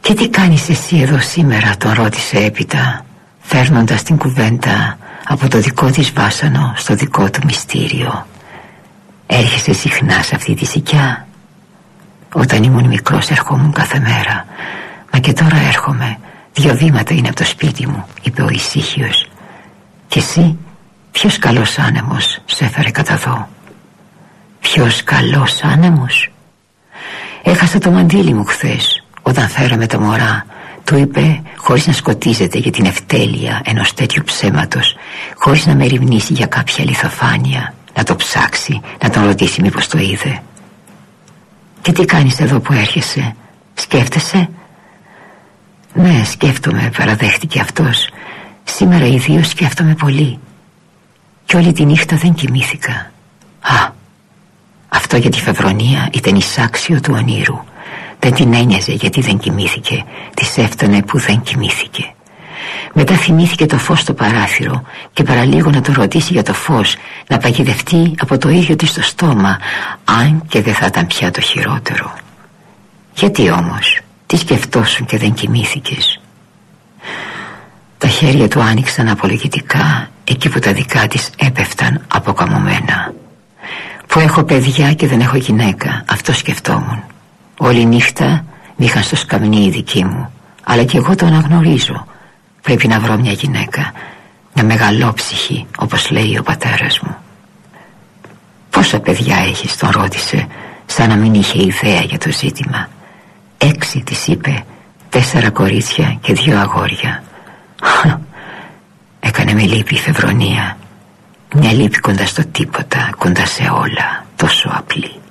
«Και τι κάνεις εσύ εδώ σήμερα» τον ρώτησε έπειτα φέρνοντας την κουβέντα από το δικό της βάσανο στο δικό του μυστήριο. Έρχεσαι συχνά σε αυτή τη σικιά. Όταν ήμουν μικρός ερχόμουν κάθε μέρα. Μα και τώρα έρχομαι. Δύο βήματα είναι από το σπίτι μου Είπε ο ησύχιος. Και εσύ ποιος καλός άνεμος Σε έφερε κατά εδώ Ποιος καλός άνεμος; Έχασα το μαντίλι μου χθες Όταν φέραμε τα μωρά του είπε χωρίς να σκοτίζεται για την ευτέλεια ενός τέτοιου ψέματος Χωρίς να με ρημνήσει για κάποια λιθοφάνεια Να το ψάξει, να τον ρωτήσει μήπως το είδε. Και τι κάνεις εδώ που έρχεσαι Σκέφτεσαι; Ναι σκέφτομαι παραδέχτηκε αυτός. Σήμερα ιδίως σκέφτομαι πολύ. Και όλη τη νύχτα δεν κοιμήθηκα. Α, αυτό για τη φευρονία ήταν εισάξιο του ονείρου δεν την ένοιαζε γιατί δεν κοιμήθηκε. Της έφτανε που δεν κοιμήθηκε. Μετά θυμήθηκε το φως στο παράθυρο Και παραλίγο να το ρωτήσει για το φως Να παγιδευτεί από το ίδιο της το στόμα Αν και δεν θα ήταν πια το χειρότερο. Γιατί όμως Τι σκεφτόσουν και δεν κοιμήθηκες; Τα χέρια του άνοιξαν απολογητικά Εκεί που τα δικά της έπεφταν αποκαμωμένα. Που έχω παιδιά και δεν έχω γυναίκα Αυτό σκεφτόμουν Όλη νύχτα είχαν στο σκαμνί οι δικοί μου Αλλά και εγώ το αναγνωρίζω. Πρέπει να βρω μια γυναίκα Μια μεγαλόψυχη όπως λέει ο πατέρας μου. Πόσα παιδιά έχεις τον ρώτησε Σαν να μην είχε ιδέα για το ζήτημα. Έξι της είπε Τέσσερα κορίτσια και δύο αγόρια. Έκανε με λύπη η φευρονία Μια λύπη κοντά στο τίποτα Κοντά σε όλα Τόσο απλή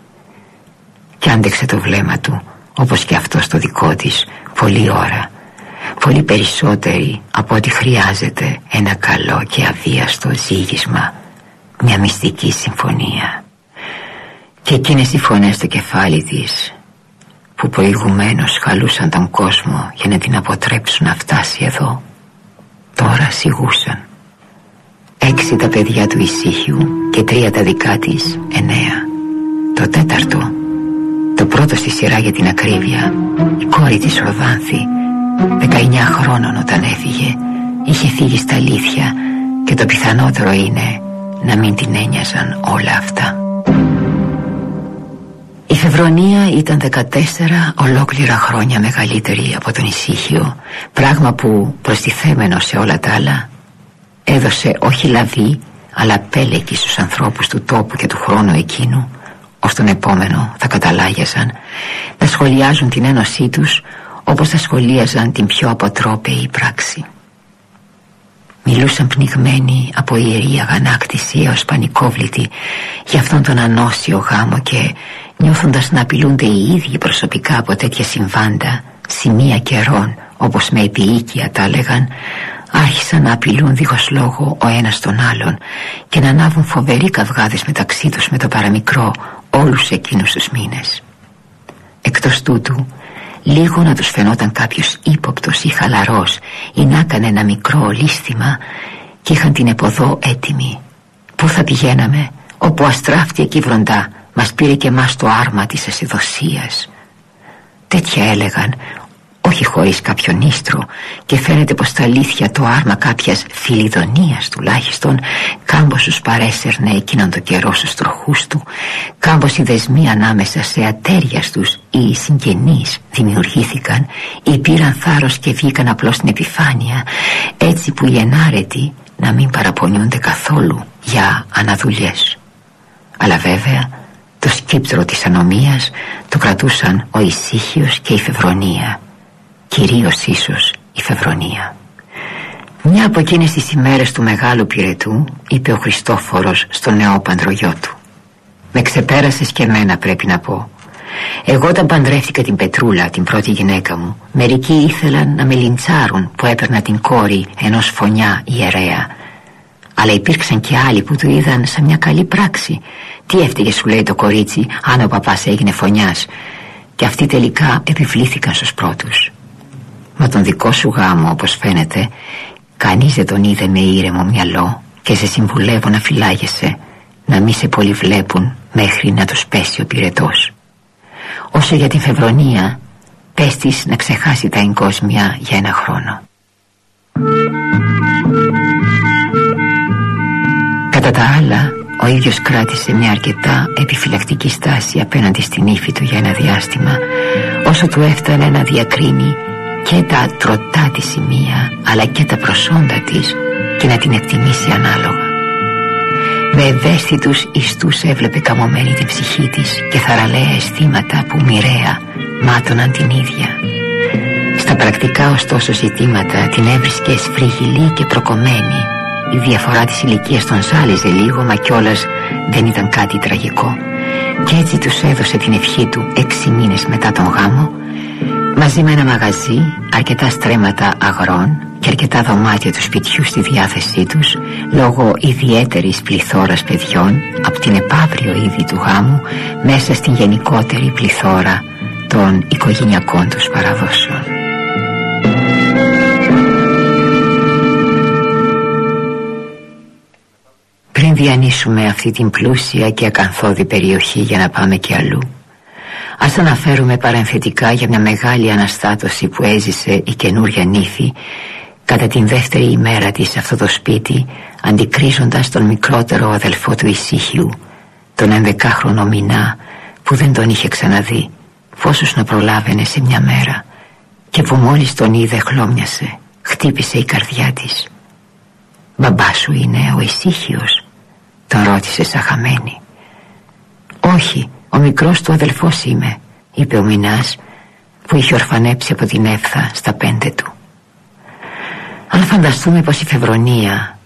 και άντεξε το βλέμμα του όπως και αυτό το δικό της πολλή ώρα. Πολύ περισσότερη από ό,τι χρειάζεται ένα καλό και αβίαστο ζήγισμα μια μυστική συμφωνία. Και εκείνες οι φωνές στο κεφάλι της που προηγουμένως χαλούσαν τον κόσμο για να την αποτρέψουν να φτάσει εδώ τώρα σιγούσαν. Έξι τα παιδιά του ησύχιου και τρία τα δικά της εννέα. Το τέταρτο το πρώτο στη σειρά για την ακρίβεια Η κόρη της Ροδάνθη 19 χρόνων όταν έφυγε είχε φύγει στα αλήθεια και το πιθανότερο είναι να μην την ένοιαζαν όλα αυτά. Η Φεβρονία ήταν 14 ολόκληρα χρόνια μεγαλύτερη από τον Ησύχιο Πράγμα που προστιθέμενο σε όλα τα άλλα Έδωσε όχι λαβή αλλά πέλεκη στους ανθρώπους του τόπου και του χρόνου εκείνου Ως τον επόμενο θα καταλάγιαζαν. Να σχολιάζουν την ένωσή τους όπως θα σχολίαζαν την πιο αποτρόπαιη πράξη. Μιλούσαν πνιγμένοι από ιερή αγανάκτηση έως πανικόβλητη για αυτόν τον ανώσιο γάμο και νιώθοντας να απειλούνται οι ίδιοι προσωπικά από τέτοια συμβάντα, σημεία καιρών όπως με επιοίκεια τα έλεγαν, άρχισαν να απειλούν δίχως λόγο ο ένας τον άλλον και να ανάβουν φοβεροί καυγάδες μεταξύ τους με το παραμικρό όλους εκείνους τους μήνες. Εκτός τούτου, λίγο να τους φαινόταν κάποιος ύποπτος ή χαλαρός ή να έκανε ένα μικρό ολίσθημα και είχαν την εποδό έτοιμη. Πού θα πηγαίναμε, όπου αστράφτει εκεί βροντά, μας πήρε και μας το άρμα της ασυδοσίας. Τέτοια έλεγαν όχι χωρίς κάποιον ίστρο και φαίνεται πως τα αλήθεια το άρμα κάποιας φιλιδονίας τουλάχιστον κάμπος τους παρέσερνε εκείνον το καιρό στους τροχούς του κάμπος οι δεσμοί ανάμεσα σε ατέρια τους ή οι συγγενείς δημιουργήθηκαν ή πήραν θάρρος και βγήκαν απλώς στην επιφάνεια έτσι που οι ενάρετοι να μην παραπονιούνται καθόλου για αναδουλειές. Αλλά βέβαια το σκύπτρο της ανομίας το κρατούσαν ο Ησύχιος και η Φευρονία κυρίως ίσως η Φευρονία. Μια από εκείνες τις ημέρες του μεγάλου πυρετού είπε ο Χριστόφορος στον νεόπαντρο γιο του «Με ξεπέρασες και εμένα πρέπει να πω. Εγώ όταν παντρεύτηκα την Πετρούλα, την πρώτη γυναίκα μου, μερικοί ήθελαν να με λιντσάρουν που έπαιρνα την κόρη ενός φωνιά ιερέα. Αλλά υπήρξαν και άλλοι που του είδαν σαν μια καλή πράξη. Τι έφταιγε σου λέει το κορίτσι αν ο παπάς έγινε φωνιάς. Και αυτοί τελικά επιβλήθηκαν στους πρώτους. Μα τον δικό σου γάμο όπως φαίνεται Κανείς δεν τον είδε με ήρεμο μυαλό Και σε συμβουλεύω να φυλάγεσαι Να μη σε πολύ βλέπουν Μέχρι να τους πέσει ο πυρετός. Όσο για την Φεβρονία Πες της να ξεχάσει τα εγκόσμια για ένα χρόνο. Κατά τα άλλα ο ίδιος κράτησε μια αρκετά επιφυλακτική στάση απέναντι στην ύφη του για ένα διάστημα όσο του έφτανε να διακρίνει και τα τροτά της σημεία αλλά και τα προσόντα της και να την εκτιμήσει ανάλογα. Με ευαίσθητους ιστούς έβλεπε καμωμένη την ψυχή της και θαραλέα αισθήματα που μοιραία μάτωναν την ίδια. Στα πρακτικά ωστόσο ζητήματα την έβρισκε σφριγιλή και προκομμένη. Η διαφορά της ηλικίας τον ζάλιζε λίγο μα κιόλας δεν ήταν κάτι τραγικό. Και έτσι τους έδωσε την ευχή του έξι μήνες μετά τον γάμο Μαζί με ένα μαγαζί, αρκετά στρέμματα αγρών και αρκετά δωμάτια του σπιτιού στη διάθεσή τους λόγω ιδιαίτερης πληθώρας παιδιών από την επαύριο είδη του γάμου μέσα στην γενικότερη πληθώρα των οικογενειακών τους παραδόσεων. Πριν διανύσουμε αυτή την πλούσια και ακαθόδη περιοχή για να πάμε και αλλού Ας αναφέρουμε παρενθετικά για μια μεγάλη αναστάτωση που έζησε η καινούρια νύφη κατά την δεύτερη ημέρα της σε αυτό το σπίτι αντικρίζοντας τον μικρότερο αδελφό του ησύχιου τον ενδεκάχρονο μηνά που δεν τον είχε ξαναδεί πόσους να προλάβαινε σε μια μέρα και που μόλις τον είδε χλώμιασε χτύπησε η καρδιά της. «Μπαμπά σου είναι ο ησύχιος» τον ρώτησε σαχαμένη «Όχι» «Ο μικρός του αδελφός είμαι», είπε ο Μινάς που είχε ορφανέψει από την έφθα στα πέντε του. Αν φανταστούμε πως η Φεβρονία,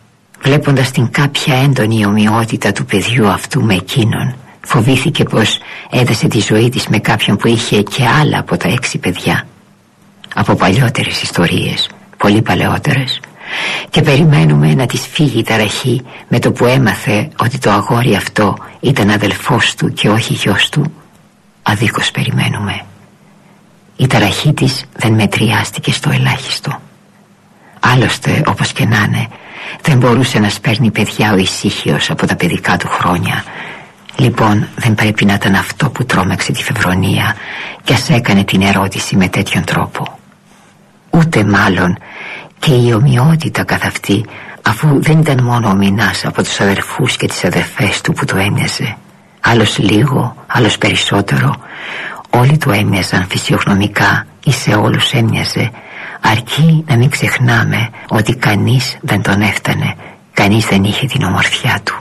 βλέποντας την κάποια έντονη ομοιότητα του παιδιού αυτού με εκείνον, φοβήθηκε πως έδεσε τη ζωή της με κάποιον που είχε και άλλα από τα έξι παιδιά. Από παλιότερες ιστορίες, πολύ παλαιότερες, και περιμένουμε να της φύγει η ταραχή με το που έμαθε ότι το αγόρι αυτό ήταν αδελφός του και όχι γιος του. Αδίκως περιμένουμε. Η ταραχή της δεν μετριάστηκε στο ελάχιστο. Άλλωστε όπως και να είναι δεν μπορούσε να σπέρνει παιδιά ο ησύχιος από τα παιδικά του χρόνια. Λοιπόν δεν πρέπει να ήταν αυτό που τρόμαξε τη Φεβρονία και ας έκανε την ερώτηση με τέτοιον τρόπο. Ούτε μάλλον και η ομοιότητα καθ' αυτή αφού δεν ήταν μόνο ο Μινάς από τους αδερφούς και τις αδερφές του που το έμοιαζε. Άλλος λίγο, άλλος περισσότερο. Όλοι του έμοιαζαν φυσιογνωμικά ή σε όλους έμοιαζε. Αρκεί να μην ξεχνάμε ότι κανείς δεν τον έφτανε. Κανείς δεν είχε την ομορφιά του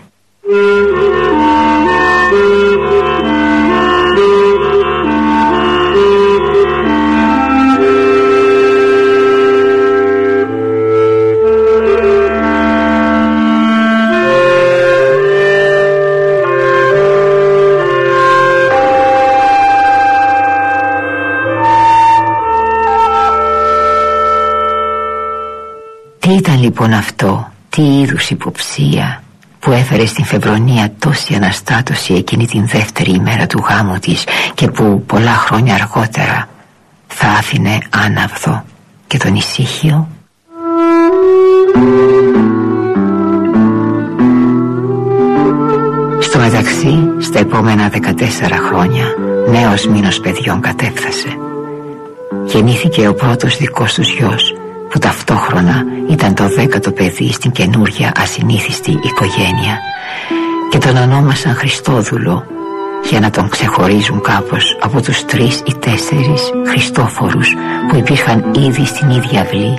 ήταν λοιπόν αυτό, τι είδους υποψία που έφερε στην Φεβρονία τόση αναστάτωση εκείνη την δεύτερη ημέρα του γάμου της και που πολλά χρόνια αργότερα θα άφηνε άναυδο και τον ησύχιο; Στο μεταξύ, στα επόμενα 14 χρόνια, νέος μήνος παιδιών κατέφθασε. Γεννήθηκε ο πρώτος δικός τους γιος που ταυτόχρονα ήταν το δέκατο παιδί στην καινούρια ασυνήθιστη οικογένεια και τον ονόμασαν Χριστόδουλο για να τον ξεχωρίζουν κάπως από τους τρεις ή τέσσερις Χριστόφορους που υπήρχαν ήδη στην ίδια αυλή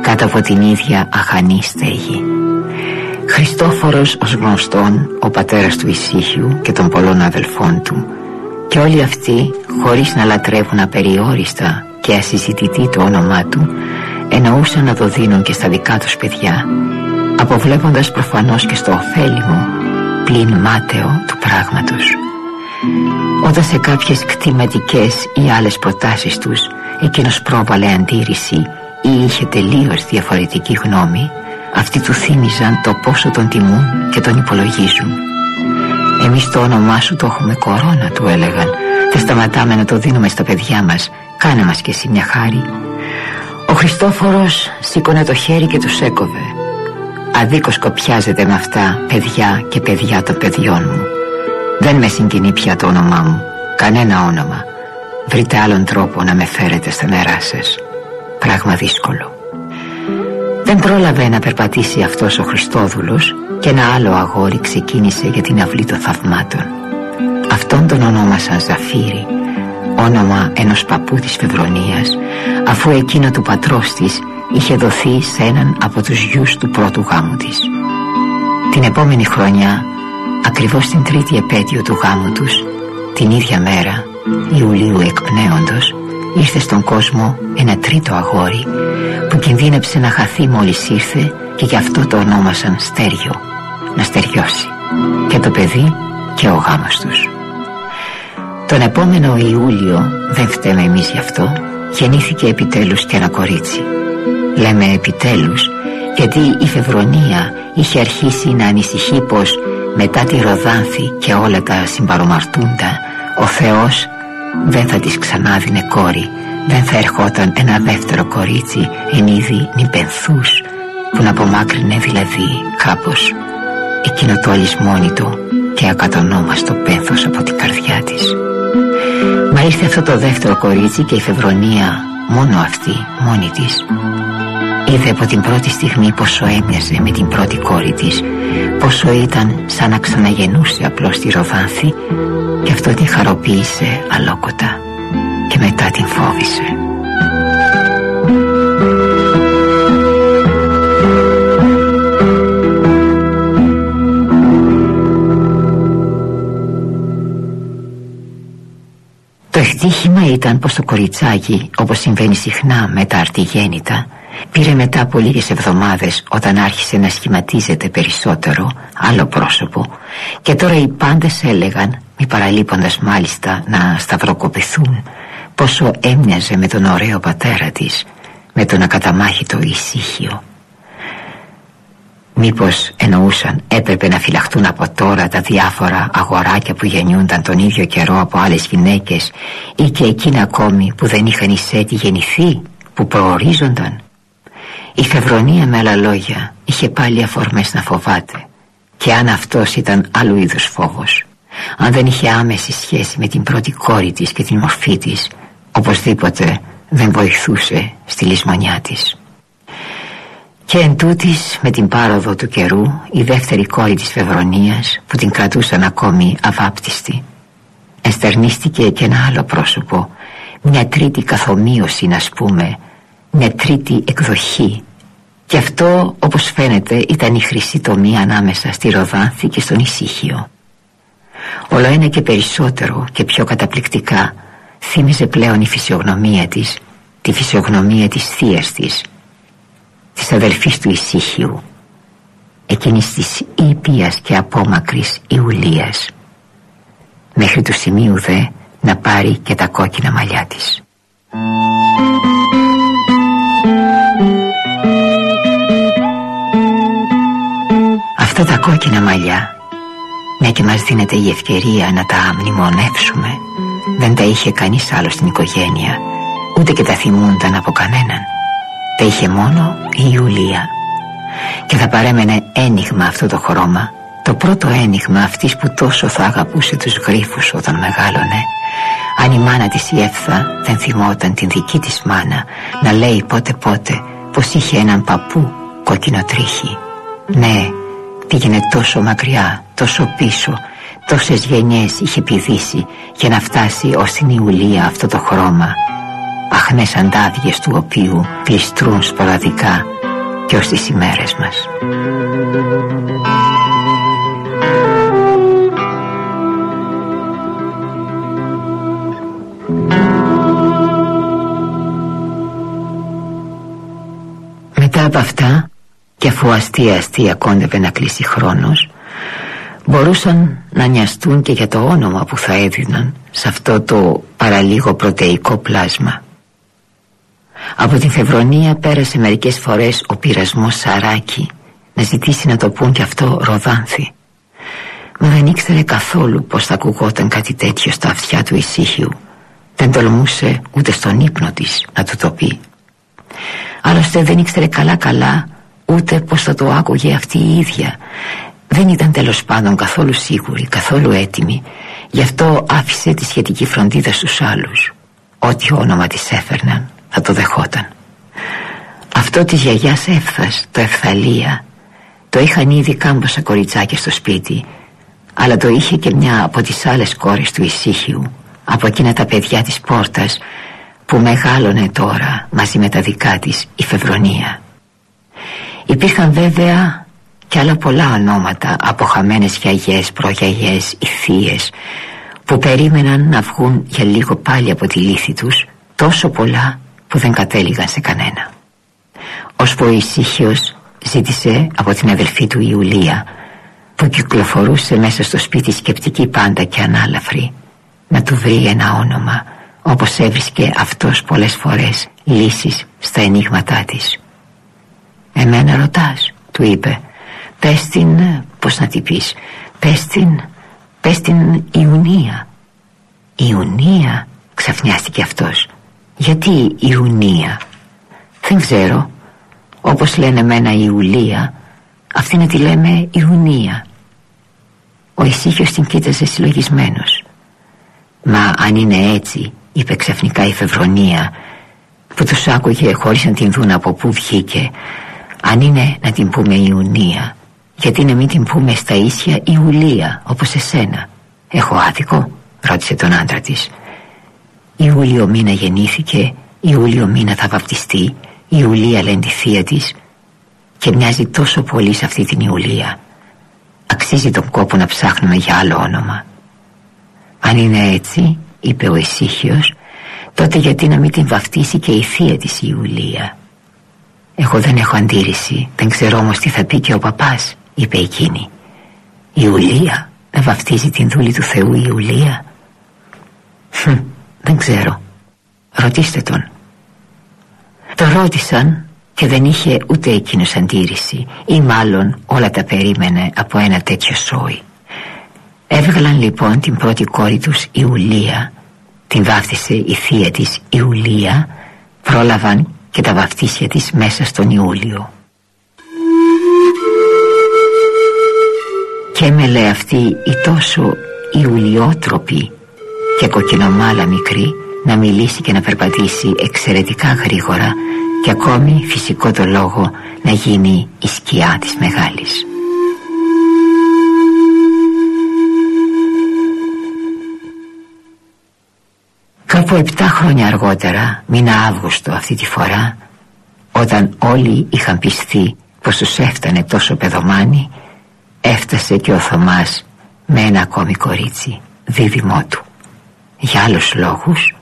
κάτω από την ίδια αχανή στέγη. Χριστόφορος ως γνωστόν ο πατέρας του Ισύχιου και των πολλών αδελφών του και όλοι αυτοί χωρίς να λατρεύουν απεριόριστα και ασυζητητή το όνομά του εννοούσαν να το δίνουν και στα δικά τους παιδιά αποβλέποντας προφανώς και στο ωφέλιμο πλην μάταιο του πράγματος. Όταν σε κάποιες κτηματικές ή άλλες προτάσεις τους εκείνος πρόβαλε αντίρρηση ή είχε τελείως διαφορετική γνώμη. Αυτοί του θύμιζαν το πόσο τον τιμούν και τον υπολογίζουν. Εμείς το όνομά σου το έχουμε κορώνα του έλεγαν. Δεν σταματάμε να το δίνουμε στα παιδιά μας. Κάνε μας και εσύ μια χάρη ο Χριστόφορος σήκωνε το χέρι και τους έκοβε. Αδίκως κοπιάζεται με αυτά παιδιά και παιδιά των παιδιών μου. Δεν με συγκινεί πια το όνομά μου Κανένα όνομα. Βρείτε άλλον τρόπο να με φέρετε στα νερά σας. Πράγμα δύσκολο. Δεν πρόλαβε να περπατήσει αυτός ο Χριστόδουλος Και ένα άλλο αγόρι ξεκίνησε για την αυλή των θαυμάτων. Αυτόν τον ονόμασαν Ζαφύρι όνομα ενός παππού της Φεβρονίας αφού εκείνο του πατρός της είχε δοθεί σε έναν από τους γιους του πρώτου γάμου της. Την επόμενη χρονιά, ακριβώς την τρίτη επέτειο του γάμου τους, την ίδια μέρα, Ιουλίου εκπνέοντος, ήρθε στον κόσμο ένα τρίτο αγόρι που κινδύνεψε να χαθεί μόλις ήρθε και γι' αυτό το ονόμασαν Στέριο, να στεριώσει. Και το παιδί και ο γάμος τους. Τον επόμενο Ιούλιο, δεν φταίμε εμείς γι' αυτό, γεννήθηκε επιτέλους και ένα κορίτσι. Λέμε επιτέλους γιατί η Φεβρονία είχε αρχίσει να ανησυχεί πως μετά τη Ροδάνθη και όλα τα συμπαρομαρτούντα ο Θεός δεν θα της ξανάδινε κόρη δεν θα ερχόταν ένα δεύτερο κορίτσι εν είδη νυπενθούς που να απομάκρυνε δηλαδή κάπως εκείνο το αλυσμόνητο και ακατονόμαστο πένθος από την καρδιά της. Μα ήρθε αυτό το δεύτερο κορίτσι και η Φεβρονία μόνο αυτή, μόνη της. Είδε από την πρώτη στιγμή πόσο έμοιαζε με την πρώτη κόρη της Πόσο ήταν σαν να ξαναγεννούσε απλώς τη Ροδάνθη Και αυτό την χαροποίησε αλόκοτα Και μετά την φόβησε Το ευτύχημα ήταν πως το κοριτσάκι, όπως συμβαίνει συχνά με τα αρτιγέννητα, πήρε μετά από λίγες εβδομάδες όταν άρχισε να σχηματίζεται περισσότερο άλλο πρόσωπο και τώρα οι πάντες έλεγαν, μη παραλείποντας μάλιστα να σταυροκοπηθούν, πόσο έμοιαζε με τον ωραίο πατέρα της, με τον ακαταμάχητο ησύχιο. Μήπως εννοούσαν έπρεπε να φυλαχτούν από τώρα τα διάφορα αγοράκια που γεννιούνταν τον ίδιο καιρό από άλλες γυναίκες ή και εκείνα ακόμη που δεν είχαν εισέτη γεννηθεί, που προορίζονταν; Η Φεβρονία με άλλα λόγια είχε πάλι αφορμές να φοβάται και αν αυτός ήταν άλλου είδους φόβος αν δεν είχε άμεση σχέση με την πρώτη κόρη της και την μορφή της οπωσδήποτε δεν βοηθούσε στη λησμονιά της. Και εν τούτης, με την πάροδο του καιρού η δεύτερη κόρη της Φεβρονίας που την κρατούσαν ακόμη αβάπτιστη εστερνίστηκε και ένα άλλο πρόσωπο μια τρίτη καθομοίωση να πούμε μια τρίτη εκδοχή. Και αυτό όπως φαίνεται ήταν η χρυσή τομή ανάμεσα στη Ροδάνθη και στον Ησύχιο Όλο ένα και περισσότερο και πιο καταπληκτικά θύμιζε πλέον η φυσιογνωμία της τη φυσιογνωμία της θείας της της αδελφής του Ησύχιου εκείνης της ήπιας και απόμακρης Ιουλίας μέχρι του σημείου δε να πάρει και τα κόκκινα μαλλιά της. Αυτά τα κόκκινα μαλλιά μια και μας δίνεται η ευκαιρία να τα μνημονεύσουμε δεν τα είχε κανείς άλλο στην οικογένεια ούτε και τα θυμούνταν από κανέναν τα είχε μόνο η Ιουλία. Και θα παρέμενε ένιγμα αυτό το χρώμα το πρώτο ένιγμα αυτής που τόσο θα αγαπούσε τους γρίφους όταν μεγάλωνε. Αν η μάνα της η Εύθα δεν θυμόταν την δική της μάνα να λέει πότε πότε πως είχε έναν παππού κόκκινο τρίχι. Ναι πήγαινε τόσο μακριά τόσο πίσω τόσες γενιές είχε πηδήσει για να φτάσει ως την Ιουλία αυτό το χρώμα αχνές αντάδιες του οποίου πληστρούν σποραδικά και ως τις ημέρες μας. Μετά από αυτά και αφού αστεία αστεία κόντευε να κλείσει χρόνος μπορούσαν να νοιαστούν και για το όνομα που θα έδιναν σε αυτό το παραλίγο πρωτεϊκό πλάσμα από την Φεβρονία πέρασε μερικές φορές ο πειρασμός Σαράκη να ζητήσει να το πούν κι αυτό Ροδάνθη. Μα δεν ήξερε καθόλου πως θα ακουγόταν κάτι τέτοιο στα αυτιά του ησύχιου. Δεν τολμούσε ούτε στον ύπνο της να του το πει. Άλλωστε δεν ήξερε καλά καλά ούτε πως θα το άκουγε αυτή η ίδια. Δεν ήταν τέλος πάντων καθόλου σίγουρη, καθόλου έτοιμη. Γι' αυτό άφησε τη σχετική φροντίδα στους άλλους. Ό,τι όνομα της έφερναν θα το δεχόταν. Αυτό της γιαγιάς Εύθας, το Ευθαλία. Το είχαν ήδη κάμποσα κοριτσάκια στο σπίτι Αλλά το είχε και μια από τις άλλες κόρες του Ισύχιου Από εκείνα τα παιδιά της πόρτας Που μεγάλωνε τώρα μαζί με τα δικά της η Φεβρονία Υπήρχαν βέβαια και άλλα πολλά ονόματα από χαμένες γιαγιές, προγιαγιές, ηθίες που περίμεναν να βγουν για λίγο πάλι από τη λύθη τους τόσο πολλά που δεν κατέληγαν σε κανένα. Ώσπου ο Ισύχιος ζήτησε από την αδελφή του Ιουλία που κυκλοφορούσε μέσα στο σπίτι σκεπτική πάντα και ανάλαφρη να του βρει ένα όνομα όπως έβρισκε αυτός πολλές φορές λύσεις στα ενίγματά της. «Εμένα ρωτάς» του είπε «Πες την, πως να την πεις, πες την, πες την Ιουνία». «Ιουνία» ξαφνιάστηκε αυτός γιατί Ιουνία Δεν ξέρω. Όπως λένε μένα Ιουλία Αυτή να τη λέμε Ιουνία Ο Ισύχιος την κοίταζε συλλογισμένος. Μα αν είναι έτσι Είπε ξαφνικά η Φευρονία Που τους άκουγε χωρίς να την δουν από πού βγήκε Αν είναι να την πούμε Ιουνία Γιατί να μην την πούμε στα ίσια Ιουλία Όπως εσένα. Έχω άδικο Ρώτησε τον άντρα της Ιούλιο μήνα γεννήθηκε Ιούλιο μήνα θα βαπτιστεί Η Ιουλία λένε της θεία της Και μοιάζει τόσο πολύ σε αυτή την Ιουλία. Αξίζει τον κόπο να ψάχνουμε για άλλο όνομα. Αν είναι έτσι Είπε ο Ισύχιος Τότε γιατί να μην την βαφτίσει και η θεία της η Ιουλία; Εγώ δεν έχω αντίρρηση Δεν ξέρω όμως τι θα πει και ο παπάς Είπε εκείνη. Η Ιουλία να βαφτίζει την δούλη του Θεού η Ιουλία; Δεν ξέρω. Ρωτήστε τον. Το ρώτησαν και δεν είχε ούτε εκείνος αντίρρηση Ή μάλλον όλα τα περίμενε από ένα τέτοιο σόι. Έβγαλαν λοιπόν την πρώτη κόρη τους Ιουλία. Την βάφτισε η θεία της Ιουλία. Πρόλαβαν και τα βαφτίσια της μέσα στον Ιούλιο. Και έμελε αυτή η τόσο Ιουλιότροπη και κοκκινομάλα μικρή να μιλήσει και να περπατήσει εξαιρετικά γρήγορα και ακόμη φυσικό το λόγο να γίνει η σκιά της μεγάλης. Κάπου επτά χρόνια αργότερα, μήνα Αύγουστο αυτή τη φορά, όταν όλοι είχαν πιστεί πως τους έφτανε τόσο παιδομάνι, έφτασε και ο Θωμάς με ένα ακόμη κορίτσι, δίδυμό του. Για άλλους λόγους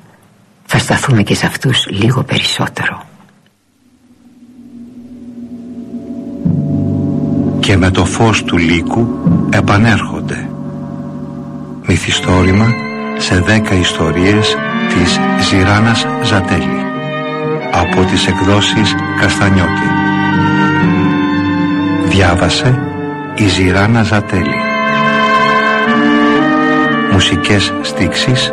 θα σταθούμε και σε αυτούς λίγο περισσότερο. Και με το φως του λύκου επανέρχονται. Μυθιστόρημα σε δέκα ιστορίες της Ζηράνας Ζατέλη από τις εκδόσεις Καστανιώτη. Διάβασε η Ζηράνα Ζατέλη. Μουσικές στίξεις